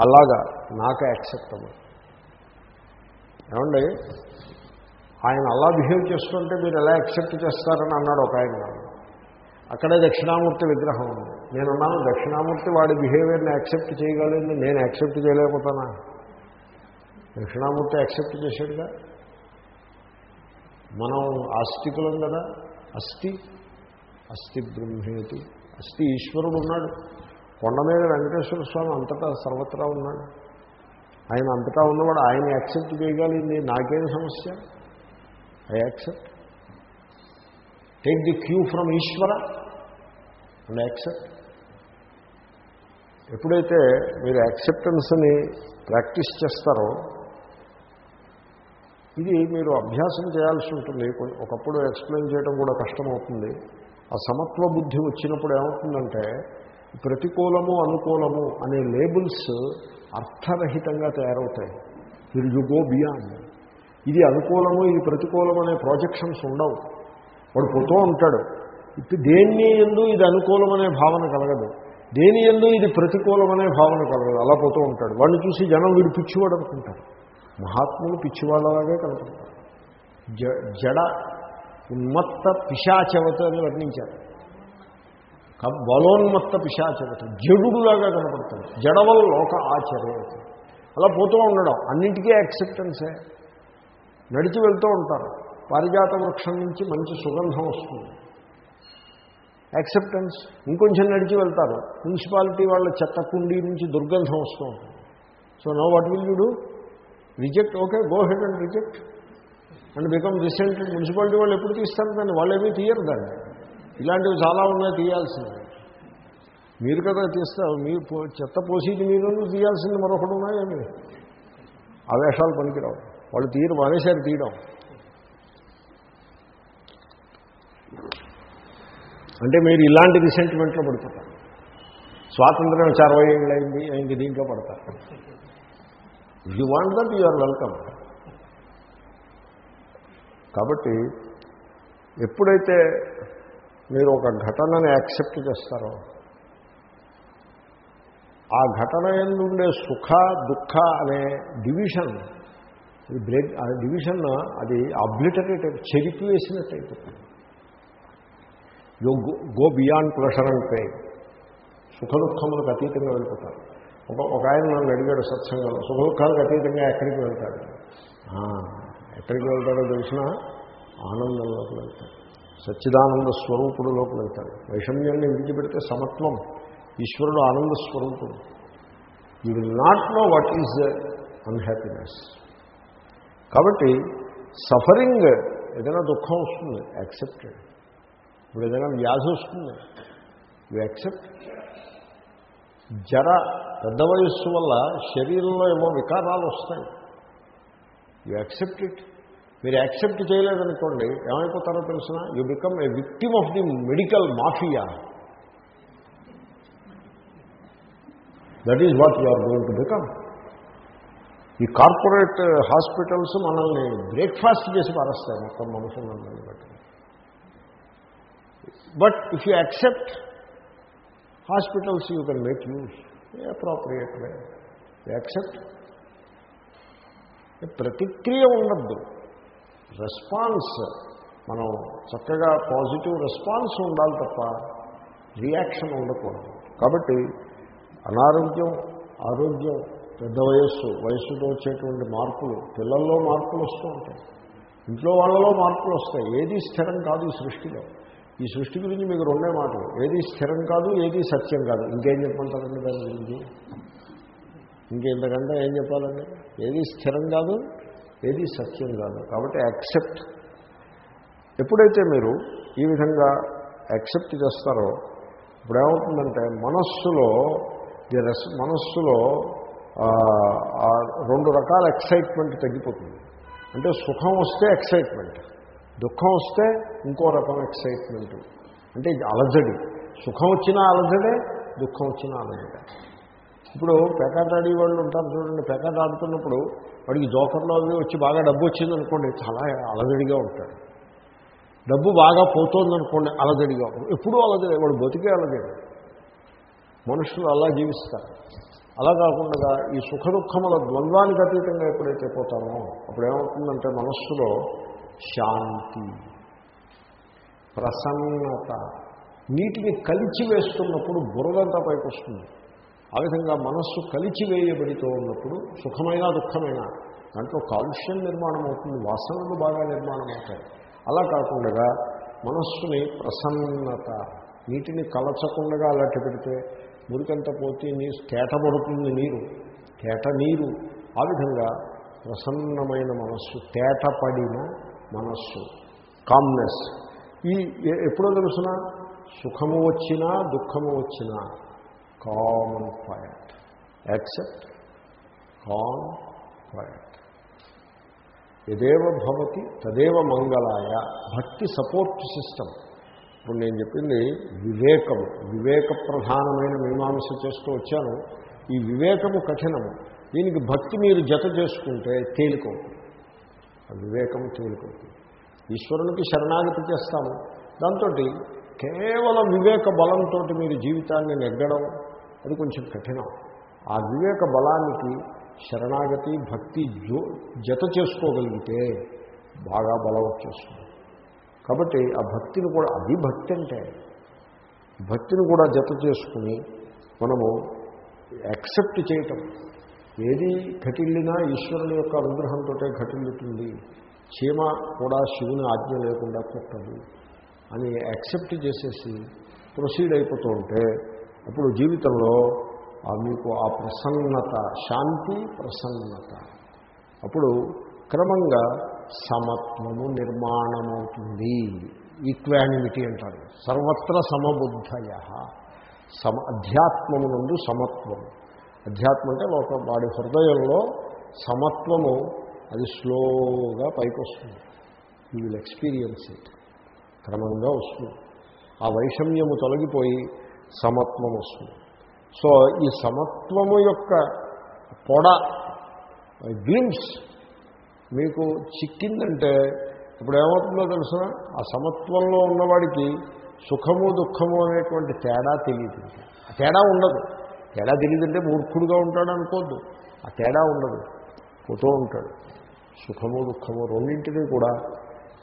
అలాగా నాకు యాక్సెప్టబుల్. ఏమండి? ఆయన అలా బిహేవ్ చేస్తుంటే మీరు ఎలా యాక్సెప్ట్ చేస్తారని అన్నాడు ఒక ఆయన. అక్కడే దక్షిణామూర్తి విగ్రహం ఉంది. నేనున్నాను దక్షిణామూర్తి వాడి బిహేవియర్ని యాక్సెప్ట్ చేయగలిగింది నేను యాక్సెప్ట్ చేయలేకపోతానా? దక్షిణామూర్తి యాక్సెప్ట్ చేశాడుగా? మనం ఆస్తికులం కదా. అస్థి అస్థి బ్రహ్మేతి అస్థి ఈశ్వరుడు ఉన్నాడు. కొండ మీద వెంకటేశ్వర స్వామి అంతటా సర్వత్రా ఉన్నాడు. ఆయన అంతటా ఉన్నవాడు ఆయన యాక్సెప్ట్ చేయగలిగింది నాకేం సమస్య? I accept. Take the cue from Ishwara and accept. ఎప్పుడైతే మీరు యాక్సెప్టెన్స్ని ప్రాక్టీస్ చేస్తారో ఇది మీరు అభ్యాసం చేయాల్సి ఉంటుంది. కొన్ని- ఒకప్పుడు ఎక్స్ప్లెయిన్ చేయడం కూడా కష్టమవుతుంది. ఆ సమత్వ బుద్ధి వచ్చినప్పుడు ఏమవుతుందంటే ప్రతికూలము అనుకూలము అనే లేబుల్స్ అర్థరహితంగా తయారవుతాయి. ఇది యు గో బియాండ్ ఇది అనుకూలము ఇది ప్రతికూలము అనే ప్రాజెక్షన్స్ ఉండవు. వాడు పోతూ ఉంటాడు. ఇప్పుడు దేన్ని ఎందు ఇది అనుకూలమనే భావన కలగదు. దేని ఎందు ఇది ప్రతికూలమనే భావన కలగదు. అలా పోతూ ఉంటాడు. వాడిని చూసి జనం వీడు పిచ్చివాడు అనుకుంటారు. మహాత్ములు పిచ్చివాళ్ళలాగే కనపడతారు. జ జడ ఉన్మత్త పిశాచవత అని వర్ణించారు. బలోన్మత్త పిశాచవత జడులాగా కనపడతాడు జడవల లోక ఆచర్య అలా పోతూ ఉండడం అన్నింటికీ యాక్సెప్టెన్సే. నడిచి వెళ్తూ ఉంటారు. పారిజాత వృక్షం నుంచి మంచి సుగంధం వస్తుంది. యాక్సెప్టెన్స్. ఇంకొంచెం నడిచి వెళ్తారు. మున్సిపాలిటీ వాళ్ళ చెత్త కుండీ నుంచి దుర్గంధం వస్తూ ఉంటుంది. So no what will you do? Reject okay go ahead and reject. And become resent municipality వాళ్ళు ఎప్పుడు తీస్తారు దాన్ని? వాళ్ళు ఏమీ తీయరు దాన్ని. ఇలాంటివి చాలా ఉన్నాయి తీయాల్సింది మీరు కదా తీస్తారు మీరు చెత్త పోసేది మీరు తీయాల్సింది మరొకటి ఉన్నాయేమి ఆ వేషాలు పనికిరావు. వాళ్ళు తీరు మానేశారు తీయడం. అంటే మీరు ఇలాంటి రిసెంట్మెంట్లో పడిపోతారు. స్వాతంత్రం వచ్చి అరవై ఏళ్ళు అయింది ఇంక దీంట్లో పడతారు. You want that you are welcome కాబట్టి ఎప్పుడైతే మీరు ఒక ఘటనని యాక్సెప్ట్ చేస్తారో ఆ ఘటన ఎందుండే సుఖ దుఃఖ అనే డివిజన్ ఇది బ్రేక్ ఆ డివిజన్ అది అబ్లిటరేట్ చెరిపివేసినట్టు అయిపోతుంది. You go beyond pleasure and pain. సుఖ దుఃఖములకు అతీతంగా వెళ్ళిపోతారు. ఒక ఒక ఆయన నన్ను అడిగాడు సత్సంగంలో. సుఖ దుఃఖాలకు అతీతంగా ఎక్కడికి వెళ్తాడు? ఎక్కడికి వెళ్తాడో తెలిసిన ఆనందంలోకి వెళ్తాడు. సచ్చిదానంద స్వరూపుడులోకి వెళ్తాడు. వైషమ్యాన్ని విడిచిపెడితే సమత్వం. ఈశ్వరుడు ఆనంద స్వరూపుడు. You will not know what is unhappiness కాబట్టి సఫరింగ్ ఏదైనా దుఃఖం వస్తుంది. యాక్సెప్టెడ్ ఇప్పుడు ఏదైనా వ్యాధి వస్తుంది. యూ యాక్సెప్ట్ జర పెద్ద వయస్సు వల్ల శరీరంలో ఏమో వికారాలు వస్తాయి. యూ యాక్సెప్ట్ ఇట్ మీరు యాక్సెప్ట్ చేయలేదనుకోండి ఏమైపోతారో తెలిసిన? You become a victim of the medical mafia that is what you are going to become ఈ కార్పొరేట్ హాస్పిటల్స్ మనల్ని బ్రేక్ఫాస్ట్ చేసి పారేస్తాయి మొత్తం మనుషులందరినీ బట్టి. But if you accept hospitals you can make use appropriate way accept. ప్రతిక్రియ ఉండద్దు. రెస్పాన్స్ మనం చక్కగా పాజిటివ్ రెస్పాన్స్ ఉండాలి తప్ప రియాక్షన్ ఉండకూడదు. కాబట్టి అనారోగ్యం ఆరోగ్యం పెద్ద వయస్సు వయస్సుతో వచ్చేటువంటి మార్పులు పిల్లల్లో మార్పులు వస్తూ ఉంటాయి. ఇంట్లో వాళ్ళలో మార్పులు వస్తాయి. ఏది స్థిరం కాదు ఈ సృష్టిలో. ఈ సృష్టి గురించి మీకు రెండే మాటలు. ఏది స్థిరం కాదు ఏది సత్యం కాదు. ఇంకేం చెప్పమంటారండి దాని గురించి? ఇంకెంతకంటే ఏం చెప్పాలండి? ఏది స్థిరం కాదు ఏది సత్యం కాదు. కాబట్టి యాక్సెప్ట్ ఎప్పుడైతే మీరు ఈ విధంగా యాక్సెప్ట్ చేస్తారో ఇప్పుడు ఏమవుతుందంటే మనస్సులో మనస్సులో రెండు రకాల ఎక్సైట్మెంట్ తగ్గిపోతుంది. అంటే సుఖం వస్తే ఎక్సైట్మెంట్ దుఃఖం వస్తే ఇంకో రకం ఎక్సైట్మెంట్ అంటే అలజడి. సుఖం వచ్చినా అలజడే దుఃఖం వచ్చినా అలజడే. ఇప్పుడు పేకాట ఆడే వాళ్ళు ఉంటారు చూడండి పెకాట ఆడుతున్నప్పుడు వాడికి జోకర్లో అవి వచ్చి బాగా డబ్బు వచ్చింది అనుకోండి చాలా అలజడిగా ఉంటాడు. డబ్బు బాగా పోతుందనుకోండి అలజడిగా ఎప్పుడూ అలజడి వాడు బతికే అలజడి. మనుషులు అలా జీవిస్తారు. అలా కాకుండా ఈ సుఖ దుఃఖముల ద్వంద్వానికి అతీతంగా ఎప్పుడైతే పోతామో అప్పుడు ఏమవుతుందంటే మనస్సులో శాంతి ప్రసన్నత. నీటిని కలిచి వేస్తున్నప్పుడు బురదంతా పైకి వస్తుంది ఆ విధంగా మనస్సు కలిచి వేయబడితో ఉన్నప్పుడు సుఖమైన దుఃఖమైన దాంట్లో కాలుష్యం నిర్మాణం అవుతుంది వాసనలు బాగా నిర్మాణం అవుతాయి. అలా కాకుండా మనస్సుని ప్రసన్నత నీటిని కలచకుండా అలాంటి పెడితే మురికంత పోతే నీరు తేటబడుతుంది నీరు తేట నీరు. ఆ విధంగా ప్రసన్నమైన మనస్సు తేటపడిన మనస్సు కామ్నెస్ ఈ ఎప్పుడో తెలుసిన? సుఖము వచ్చినా దుఃఖము వచ్చినా. Calm and quiet accept calm quiet ఎదేవ భవతి తదేవ మంగళాయ. భక్తి సపోర్ట్ సిస్టమ్ ఇప్పుడు నేను చెప్పింది వివేకము వివేక ప్రధానమైన మీమాంస చేస్తూ వచ్చాను. ఈ వివేకము కఠినము. దీనికి భక్తి మీరు జత చేసుకుంటే తేలికవుతుంది వివేకం తేలిపోతుంది ఈశ్వరునికి శరణాగతి చేస్తాము. దాంతో కేవలం వివేక బలంతో మీరు జీవితాన్ని నెగ్గడం అది కొంచెం కఠినం. ఆ వివేక బలానికి శరణాగతి భక్తి జో జత చేసుకోగలిగితే బాగా బలం వచ్చేస్తుంది. కాబట్టి ఆ భక్తిని కూడా అది భక్తి అంటే భక్తిని కూడా జత చేసుకుని మనము యాక్సెప్ట్ చేయటం. ఏది ఘటిల్లినా ఈశ్వరుని యొక్క అనుగ్రహంతో ఘటిల్లుతుంది. చీమ కూడా శివుని ఆజ్ఞ లేకుండా కుట్టదు అని యాక్సెప్ట్ చేసేసి ప్రొసీడ్ అయిపోతూ ఉంటే అప్పుడు జీవితంలో ఆ మీకు ఆ ప్రసన్నత శాంతి ప్రసన్నత. అప్పుడు క్రమంగా సమత్వము నిర్మాణమవుతుంది. ఈక్వానిమిటీ అంటారు. సర్వత్ర సమబుద్ధయ. సమ అధ్యాత్మము నుండి సమత్వము. అధ్యాత్మం అంటే ఒక వాడి హృదయంలో సమత్వము అది స్లోగా పైకి వస్తుంది యూ విల్ ఎక్స్పీరియన్స్ ఇట్. క్రమంగా వస్తుంది. ఆ వైషమ్యము తొలగిపోయి సమత్వం వస్తుంది. సో ఈ సమత్వము యొక్క పొడ గ్లిమ్స్ మీకు చిక్కిందంటే ఇప్పుడు ఏమవుతుందో తెలుసిన ఆ సమత్వంలో ఉన్నవాడికి సుఖము దుఃఖము అనేటువంటి తేడా తెలియదు. తేడా ఉండదు. తేడా తెలియదంటే మూర్ఖుడుగా ఉంటాడు అనుకోద్దు. ఆ తేడా ఉండదు. పోతూ ఉంటాడు. సుఖము దుఃఖము రెండింటినీ కూడా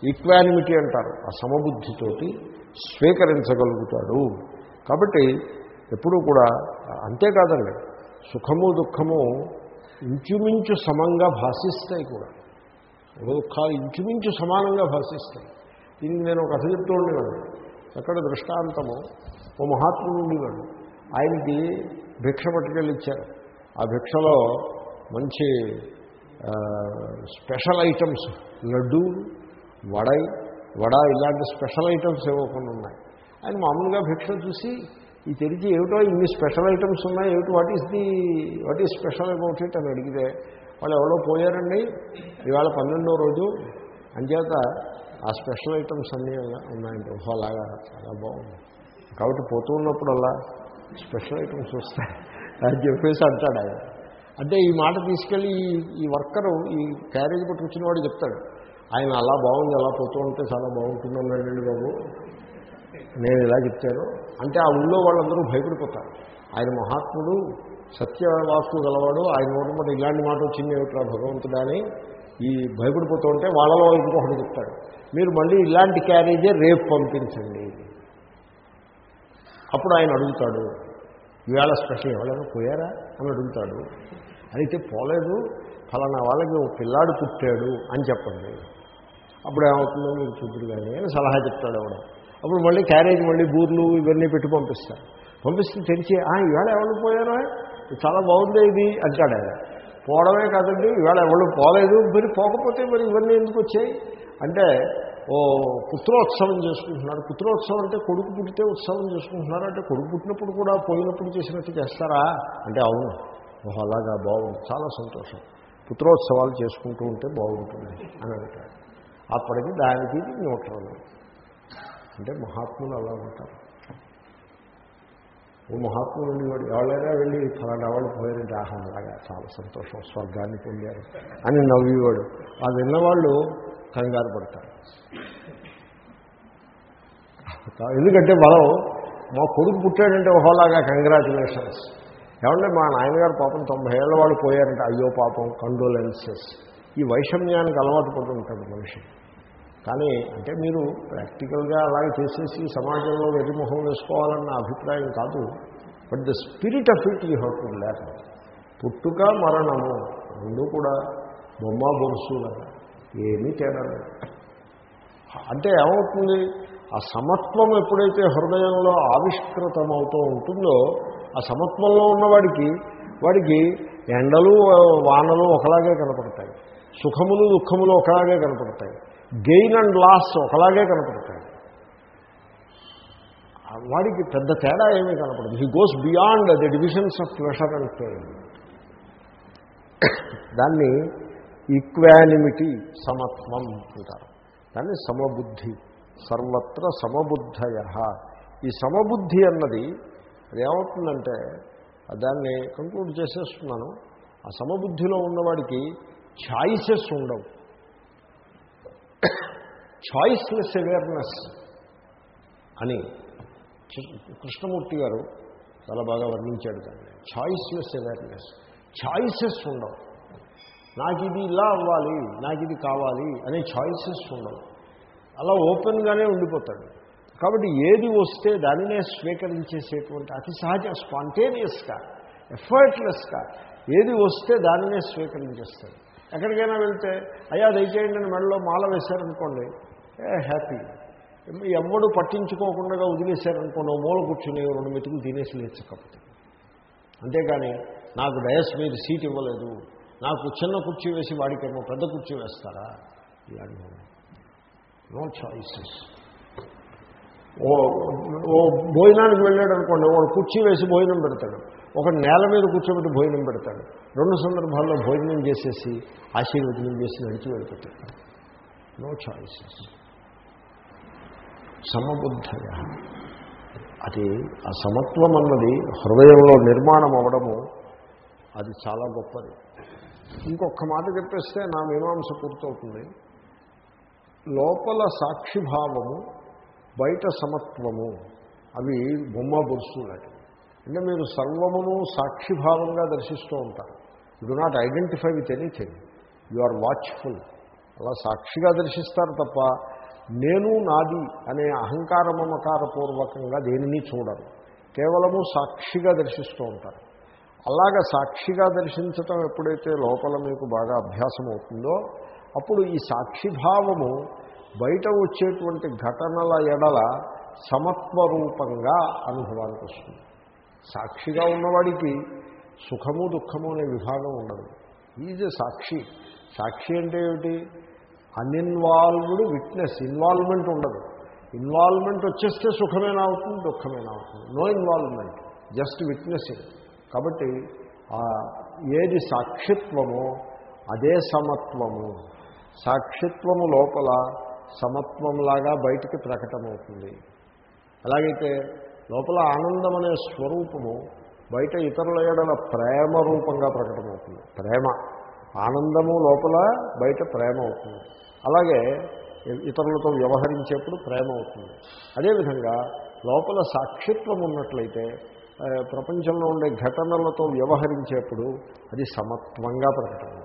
ఈక్వానిమిటీ అంటారు. ఆ సమబుద్ధితోటి స్వీకరించగలుగుతాడు. కాబట్టి ఎప్పుడూ కూడా అంతేకాదండి. సుఖము దుఃఖము ఇంచుమించు సమంగా భాషిస్తాయి కూడా. దుఃఖాలు ఇంచుమించు సమానంగా భాషిస్తాయి. దీనికి నేను ఒక కథ చెప్తూ ఉండేవాడు ఎక్కడ దృష్టాంతము ఓ మహాత్ముడు ఉండేవాడు. ఆయనకి భిక్ష పట్టుకెళ్ళి ఇచ్చారు ఆ భిక్షలో మంచి స్పెషల్ ఐటమ్స్ లడ్డు వడై వడ ఇలాంటి స్పెషల్ ఐటమ్స్ ఇవ్వకుండా ఉన్నాయి. ఆయన మామూలుగా భిక్ష చూసి ఈ తెరిచి ఏమిటో ఇన్ని స్పెషల్ ఐటమ్స్ ఉన్నాయి ఏమిటి what is the what is special about it? అని అడిగితే వాళ్ళు ఎవరో పోయారండి. ఇవాళ పన్నెండో రోజు. అంచేత ఆ స్పెషల్ ఐటమ్స్ అన్నీ ఉన్నాయండి ఓహో అలాగా చాలా బాగుంది. కాబట్టి పోతూ ఉన్నప్పుడల్లా స్పెషల్ ఐటమ్స్ వస్తాయి అని చెప్పేసి అంటాడు ఆయన. అంటే ఈ మాట తీసుకెళ్ళి ఈ- ఈ వర్కరు ఈ క్యారేజ్ పట్టుకొచ్చిన వాడు చెప్తాడు ఆయన అలా బాగుంది అలా పోతూ ఉంటే చాలా బాగుంటుంది అన్నాడండి బాబు. నేను ఇలా చెప్తాను. అంటే ఆ ఊళ్ళో వాళ్ళందరూ భయపడిపోతారు. ఆయన మహాత్ముడు సత్యవాస్తు గలవాడు ఆయన నోటి మాట ఇలాంటి మాట వచ్చింది ఏమిట్రా భగవంతుడా అని ఈ భయపడిపోతూ ఉంటే వాళ్ళలో ఇంకొకటి చెప్తాడు మీరు మళ్ళీ ఇలాంటి క్యారేజే రేపు పంపించండి. అప్పుడు ఆయన అడుగుతాడు ఇవాళ స్పెషల్ ఎవరైనా పోయారా? అని అడుగుతాడు. అయితే పోలేదు ఫలానా వాళ్ళకి ఒక పిల్లాడు పుట్టాడు అని చెప్పండి. అప్పుడు ఏమవుతుందో మీరు చూద్దరు కానీ అని సలహా చెప్తాడు ఎవడ. అప్పుడు మళ్ళీ క్యారేజ్ మళ్ళీ బూర్లు ఇవన్నీ పెట్టి పంపిస్తారు. పంపిస్తే తెరిచి ఇవాళ ఎవరు పోయారా? చాలా బాగుంది ఇది అంటాడు ఆయన. పోవడమే కాదండి ఇవాళ ఎవరు పోలేదు మరి పోకపోతే మరి ఇవన్నీ ఎందుకు వచ్చాయి? అంటే ఓ పుత్రోత్సవం చేసుకుంటున్నారు. పుత్రోత్సవం అంటే కొడుకు పుట్టితే ఉత్సవం చేసుకుంటున్నారు. అంటే కొడుకు పుట్టినప్పుడు కూడా పోయినప్పుడు చేసినట్టు చేస్తారా? అంటే అవును. ఓహో అలాగా బాగుంది. చాలా సంతోషం. పుత్రోత్సవాలు చేసుకుంటూ ఉంటే బాగుంటుంది అని అంటాడు అప్పటికి దానికి న్యూట్రల్. అంటే మహాత్ములు అలా ఉంటారు. ఓ మహాత్ములు ఉండేవాడు. ఎవరైనా వెళ్ళి ఫలానా వాళ్ళు పోయారంటే ఆహా అలాగా చాలా సంతోషం. స్వర్గాన్ని పొందారు అని నవ్వేవాడు. ఆ విన్నవాళ్ళు కంగారు పడతారు. ఎందుకంటే మనం మా కొడుకు పుట్టాడంటే ఓహోలాగా కంగ్రాచులేషన్స్ ఏమంటే మా నాయనగారు పాపం తొంభై ఏళ్ళ వాళ్ళు పోయారంటే. అయ్యో పాపం కండోలెన్సెస్ ఈ వైషమ్యానికి అలవాటు పడుతూ ఉంటాడు మనిషి. కానీ అంటే మీరు ప్రాక్టికల్గా అలాగే చేసేసి సమాజంలో వెరిమొహం వేసుకోవాలన్న అభిప్రాయం కాదు. But the spirit of it you have to learn పుట్టుక మరణము రెండు కూడా బొమ్మ బొరుసులాగా ఏమీ తేడా లేదు. అంటే ఏమవుతుంది? ఆ సమత్వం ఎప్పుడైతే హృదయంలో ఆవిష్కృతమవుతూ ఉంటుందో ఆ సమత్వంలో ఉన్నవాడికి వాడికి ఎండలు వానలు ఒకలాగే కనపడతాయి. సుఖములు దుఃఖములు ఒకలాగే కనపడతాయి. గెయిన్ అండ్ లాస్ ఒకలాగే కనపడతాయి. వాడికి పెద్ద తేడా ఏమీ కనపడదు. He goes beyond the divisions of pressure and pain. దాన్ని ఈక్వానిమిటీ సమత్వం అంటారు. దాన్ని సమబుద్ధి. సర్వత్ర సమబుద్ధయ. ఈ సమబుద్ధి అన్నది అది ఏమవుతుందంటే దాన్ని కంక్లూడ్ చేసేస్తున్నాను. ఆ సమబుద్ధిలో ఉన్నవాడికి ఛాయిసెస్ ఉండవు. చాయిస్లెస్ అవేర్నెస్ అని కృష్ణమూర్తి గారు చాలా బాగా వర్ణించాడు దాన్ని. Choiceless awareness. చాయిసెస్ ఉండవు. నాకు ఇది ఇలా అవ్వాలి నాకు ఇది కావాలి అనే చాయిసెస్ ఉండవు. అలా ఓపెన్గానే ఉండిపోతాడు. కాబట్టి ఏది వస్తే దానినే స్వీకరించేసేటువంటి అతి సహజ స్పాంటేనియస్గా ఎఫర్ట్లెస్గా ఏది వస్తే దానినే స్వీకరించేస్తాడు. ఎక్కడికైనా వెళ్తే అయ్యా దయచేయండి అని మెడలో మాల వేశారనుకోండి. ఏ హ్యాపీ. ఎవడు పట్టించుకోకుండా వదిలేశారనుకోండి మూల కూర్చుని రెండు మెతుకులు తినేసి లేచకపోతే అంతేకాని నాకు డయస్ మీద సీట్ ఇవ్వలేదు. నాకు చిన్న కుర్చీ వేసి వాడికేమో పెద్ద కుర్చీ వేస్తారా? ఇలాంటి నో చాయిసెస్. ఓ ఓ భోజనానికి వెళ్ళాడు అనుకోండి వాడు కుర్చీ వేసి భోజనం పెడతాడు. ఒక నేల మీద కూర్చోబెట్టి భోజనం పెడతాడు. రెండు సందర్భాల్లో భోజనం చేసేసి ఆశీర్వచనం చేసి నడిచి వెళ్ళిపోతాడు. No choices. సమబుద్ధయ. అది ఆ సమత్వం అన్నది హృదయంలో నిర్మాణం అవడము అది చాలా గొప్పది. ఇంకొక మాట చెప్పేస్తే నా మీమాంస పూర్తవుతుంది. లోపల సాక్షిభావము బయట సమత్వము అవి బొమ్మ బొరుసులాంటివి అంటే మీరు సర్వమును సాక్షిభావంగా దర్శిస్తూ ఉంటారు. You do not identify with anything you are watchful అలా సాక్షిగా దర్శిస్తారు తప్ప నేను నాది అనే అహంకార మమకారపూర్వకంగా దేనిని చూడరు. కేవలము సాక్షిగా దర్శిస్తూ ఉంటారు. అలాగ సాక్షిగా దర్శించటం ఎప్పుడైతే లోపల మీకు బాగా అభ్యాసం అవుతుందో అప్పుడు ఈ సాక్షిభావము బయట వచ్చేటువంటి ఘటనల ఎడల సమత్వ రూపంగా అనుభవానికి వస్తుంది. సాక్షిగా ఉన్నవాడికి సుఖము దుఃఖము అనే విభాగం ఉండదు. ఈజ్ సాక్షి. సాక్షి అంటే ఏమిటి? అన్ఇన్వాల్వ్డ్ విట్నెస్ ఇన్వాల్వ్మెంట్ ఉండదు. ఇన్వాల్వ్మెంట్ వచ్చేస్తే సుఖమేనా అవుతుంది దుఃఖమేనా అవుతుంది? No involvement just witnessing. కాబట్టి ఏది సాక్షిత్వమో అదే సమత్వము. సాక్షిత్వము లోపల సమత్వంలాగా బయటికి ప్రకటమవుతుంది. ఎలాగైతే లోపల ఆనందం అనే స్వరూపము బయట ఇతరుల ఏడల ప్రేమ రూపంగా ప్రకటమవుతుంది. ప్రేమ ఆనందము లోపల బయట ప్రేమ అవుతుంది. అలాగే ఇతరులతో వ్యవహరించేప్పుడు ప్రేమ అవుతుంది. అదేవిధంగా లోపల సాక్షిత్వం ఉన్నట్లయితే ప్రపంచంలో ఉండే ఘటనలతో వ్యవహరించేప్పుడు అది సమత్వంగా ప్రకటన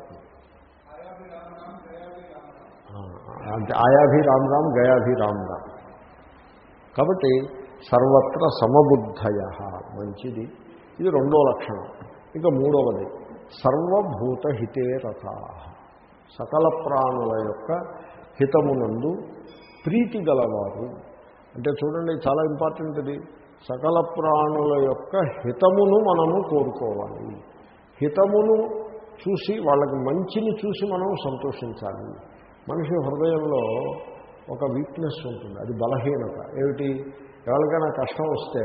అంటే ఆయాభి రామ్ రామ్ గయాభి రామ్ రామ్ కాబట్టి సర్వత్ర సమబుద్ధయ మంచిది. ఇది రెండో లక్షణం. ఇక మూడవది సర్వభూత హితే సకల ప్రాణుల యొక్క హితమునందు ప్రీతి గలవారు. అంటే చూడండి చాలా ఇంపార్టెంట్ ఇది. సకల ప్రాణుల యొక్క హితమును మనము కోరుకోవాలి. హితమును చూసి వాళ్ళకి మంచిని చూసి మనం సంతోషించాలి. మనిషి హృదయంలో ఒక వీక్నెస్ ఉంటుంది. అది బలహీనత. ఏమిటి? ఎవరికైనా కష్టం వస్తే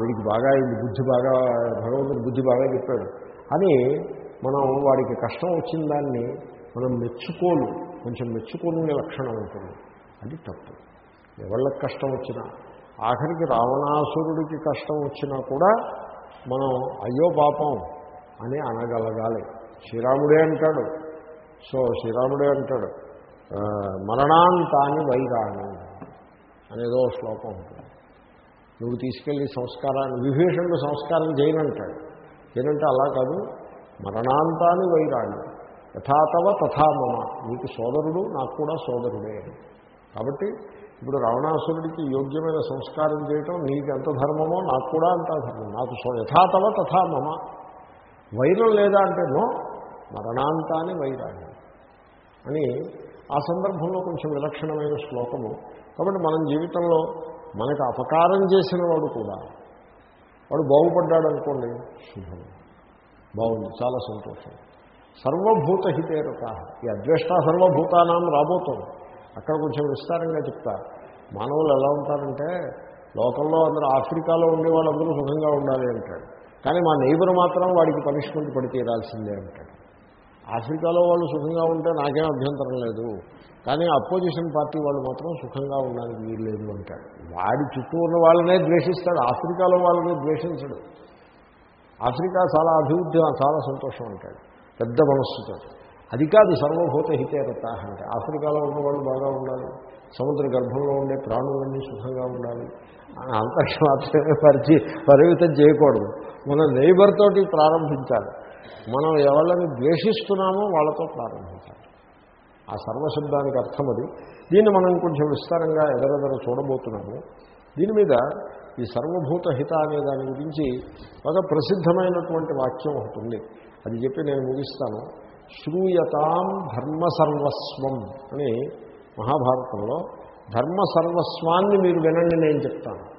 వీడికి బాగా ఇది బుద్ధి బాగా భగవంతుడు బుద్ధి బాగా చెప్పాడు. అని మనం వాడికి కష్టం వచ్చిన దాన్ని మనం మెచ్చుకోలు కొంచెం మెచ్చుకోని లక్షణం ఉంటుంది. అది తప్పు. ఎవళ్ళకి కష్టం వచ్చినా ఆఖరికి రావణాసురుడికి కష్టం వచ్చినా కూడా మనం అయ్యో పాపం అని అనగలగాలి. శ్రీరాముడే అంటాడు. సో శ్రీరాముడే అంటాడు మరణాంతాన్ని వైరాణి అనేదో శ్లోకం ఉంటుంది. నువ్వు తీసుకెళ్ళి సంస్కారాన్ని విభీషణుడు సంస్కారం చేయనంటాడు. చేయనంటే అలా కాదు. మరణాంతాన్ని వైరాణి. యథాతవ తథా మమ. నీకు సోదరుడు నాకు కూడా సోదరుడే కాబట్టి ఇప్పుడు రావణాసురుడికి యోగ్యమైన సంస్కారం చేయటం నీకు ఎంత ధర్మమో నాకు కూడా అంత ధర్మం. నాకు యథాతవ తథా మమ. వైరం లేదా అంటే నో మరణాంతాన్ని వైరాణి అని ఆ సందర్భంలో కొంచెం విలక్షణమైన శ్లోకము. కాబట్టి మనం జీవితంలో మనకు అపకారం చేసిన వాడు కూడా వాడు బాగుపడ్డాడు అనుకోండి శుభం. బాగుంది చాలా సంతోషం. సర్వభూత హితేరత ఈ అద్వేష్ట సర్వభూతానాం రాబోతుంది. అక్కడ కొంచెం విస్తారంగా చెప్తా. మానవులు ఎలా ఉంటారంటే లోకంలో అందరూ ఆఫ్రికాలో ఉండే వాళ్ళందరూ సుఖంగా ఉండాలి అంటాడు. కానీ మా నైబర్ మాత్రం వాడికి పనిష్మెంట్ పడి తీరాల్సిందే అంటాడు. ఆఫ్రికాలో వాళ్ళు సుఖంగా ఉంటే నాకేం అభ్యంతరం లేదు. కానీ అపోజిషన్ పార్టీ వాళ్ళు మాత్రం సుఖంగా ఉండడానికి వీల్లేదు అంటాడు. వాడి చుట్టూ ఉన్న వాళ్ళనే ద్వేషిస్తాడు ఆఫ్రికాలో వాళ్ళనే ద్వేషించడు. ఆఫ్రికా చాలా అభివృద్ధి చాలా సంతోషం అంటాడు. పెద్ద మనస్సుతో అది కాదు సర్వభూత హితేరత అంటే. ఆఫ్రికాలో ఉన్న వాళ్ళు బాగా ఉండాలి. సముద్ర గర్భంలో ఉండే ప్రాణులన్నీ సుఖంగా ఉండాలి. అంతకు మాత్రమే పరిచి పరిమితం చేయకూడదు. మన నైబర్ తోటి ప్రారంభించాలి. మనం ఎవరిని ద్వేషిస్తున్నామో వాళ్ళతో ప్రారంభించాలి. ఆ సర్వశబ్దానికి అర్థం అది. దీన్ని మనం కొంచెం విస్తారంగా ఎదరెదర చూడబోతున్నాము. దీని మీద ఈ సర్వభూత హిత అనే దాని గురించి ఒక ప్రసిద్ధమైనటువంటి వాక్యం ఒకటి ఉంది. అది చెప్పి నేను ముగిస్తాను. శ్రూయతాం ధర్మ సర్వస్వం అని మహాభారతంలో ధర్మ సర్వస్వాన్ని మీరు వినండి నేను చెప్తాను.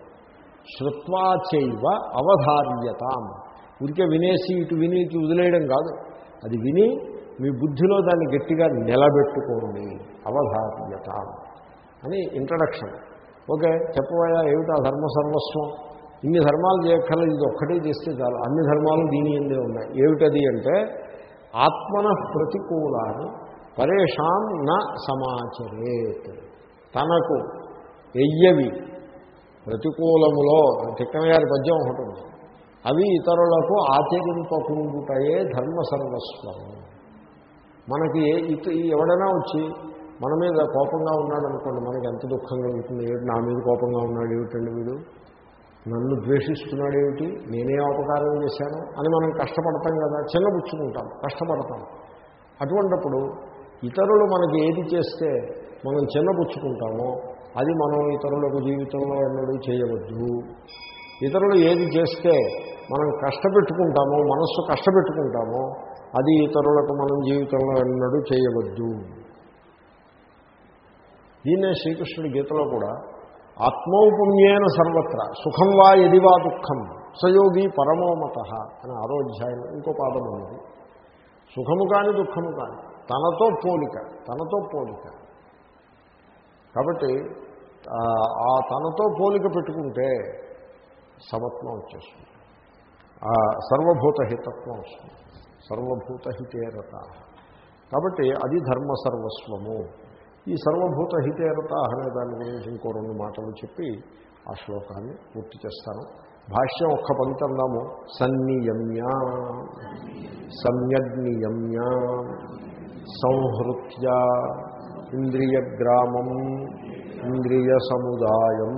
శృత్వాచైవ అవధార్యతాం. ఊరికే వినేసి ఇటు విని ఇటు వదిలేయడం కాదు. అది విని మీ బుద్ధిలో దాన్ని గట్టిగా నిలబెట్టుకోండి. అవధార్యత అని ఇంట్రడక్షన్ ఓకే చెప్పబోయా ఏమిటా ధర్మ సర్వస్వం? ఇన్ని ధర్మాలు చేయక్కర్లేదు ఇది ఒక్కటే చేస్తే చాలు. అన్ని ధర్మాలు దీని ఎందే ఉన్నాయి. ఏమిటది అంటే ఆత్మన ప్రతికూలాన్ని పరేషాం న సమాచరేత్. తనకు ఎయ్యవి ప్రతికూలములో తిక్కన గారి పద్యం ఒకటి ఉంది. అవి ఇతరులకు ఆచరింపకుండుటయే ధర్మ సర్వస్వము. మనకి ఎవడైనా వచ్చి మన మీద కోపంగా ఉన్నాడు అనుకోండి మనకి ఎంత దుఃఖం కలుగుతుంది ఏమిటి నా మీద కోపంగా ఉన్నాడు ఏమిటండి వీడు? నన్ను ద్వేషిస్తున్నాడు ఏమిటి? నేనే అపకారం చేశాను అని మనం కష్టపడతాం కదా చిన్నబుచ్చుకుంటాం కష్టపడతాం. అటువంటప్పుడు ఇతరులు మనకి ఏది చేస్తే మనం చిన్నపుచ్చుకుంటామో అది మనం ఇతరులకు జీవితంలో ఎన్నడూ చేయవద్దు. ఇతరులు ఏది చేస్తే మనం కష్టపెట్టుకుంటామో మనస్సు కష్టపెట్టుకుంటామో అది ఇతరులకు మనం జీవితంలో ఎన్నడూ చేయవద్దు. దీన్నే శ్రీకృష్ణుడి గీతలో కూడా ఆత్మౌపుణ్యేన సర్వత్ర సుఖం వా ఎది వా దుఃఖం సయోగి పరమోమత అని ఆరోధ్యాయం ఇంకో పాదం ఉన్నది. సుఖము కాని దుఃఖము కానీ తనతో పోలిక తనతో పోలిక. కాబట్టి ఆ తనతో పోలిక పెట్టుకుంటే సమత్వం వచ్చేస్తుంది. ఆ సర్వభూత హితత్వం వస్తుంది. సర్వభూత హితేరత కాబట్టి అది ధర్మ సర్వస్వము. ఈ సర్వభూత హితేరత అనే దాని గురించి ఇంకో రెండు మాటలు చెప్పి ఆ శ్లోకాన్ని పూర్తి చేస్తాను. భాష్యం ఒక్క పంక్తి అందాము. సన్నియమ్య సమ్యగ్నియమ్య సంహృత్య ఇంద్రియగ్రామం ఇంద్రియ సముదాయం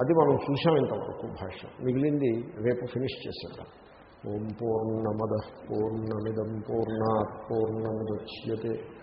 అది మనం చూసాం ఇంతవరకు భాష్యం. మిగిలింది రేపు ఫినిష్ చేసేద్దాం. ఓం పూర్ణమద పూర్ణమిదం పూర్ణా పూర్ణముద్యతే.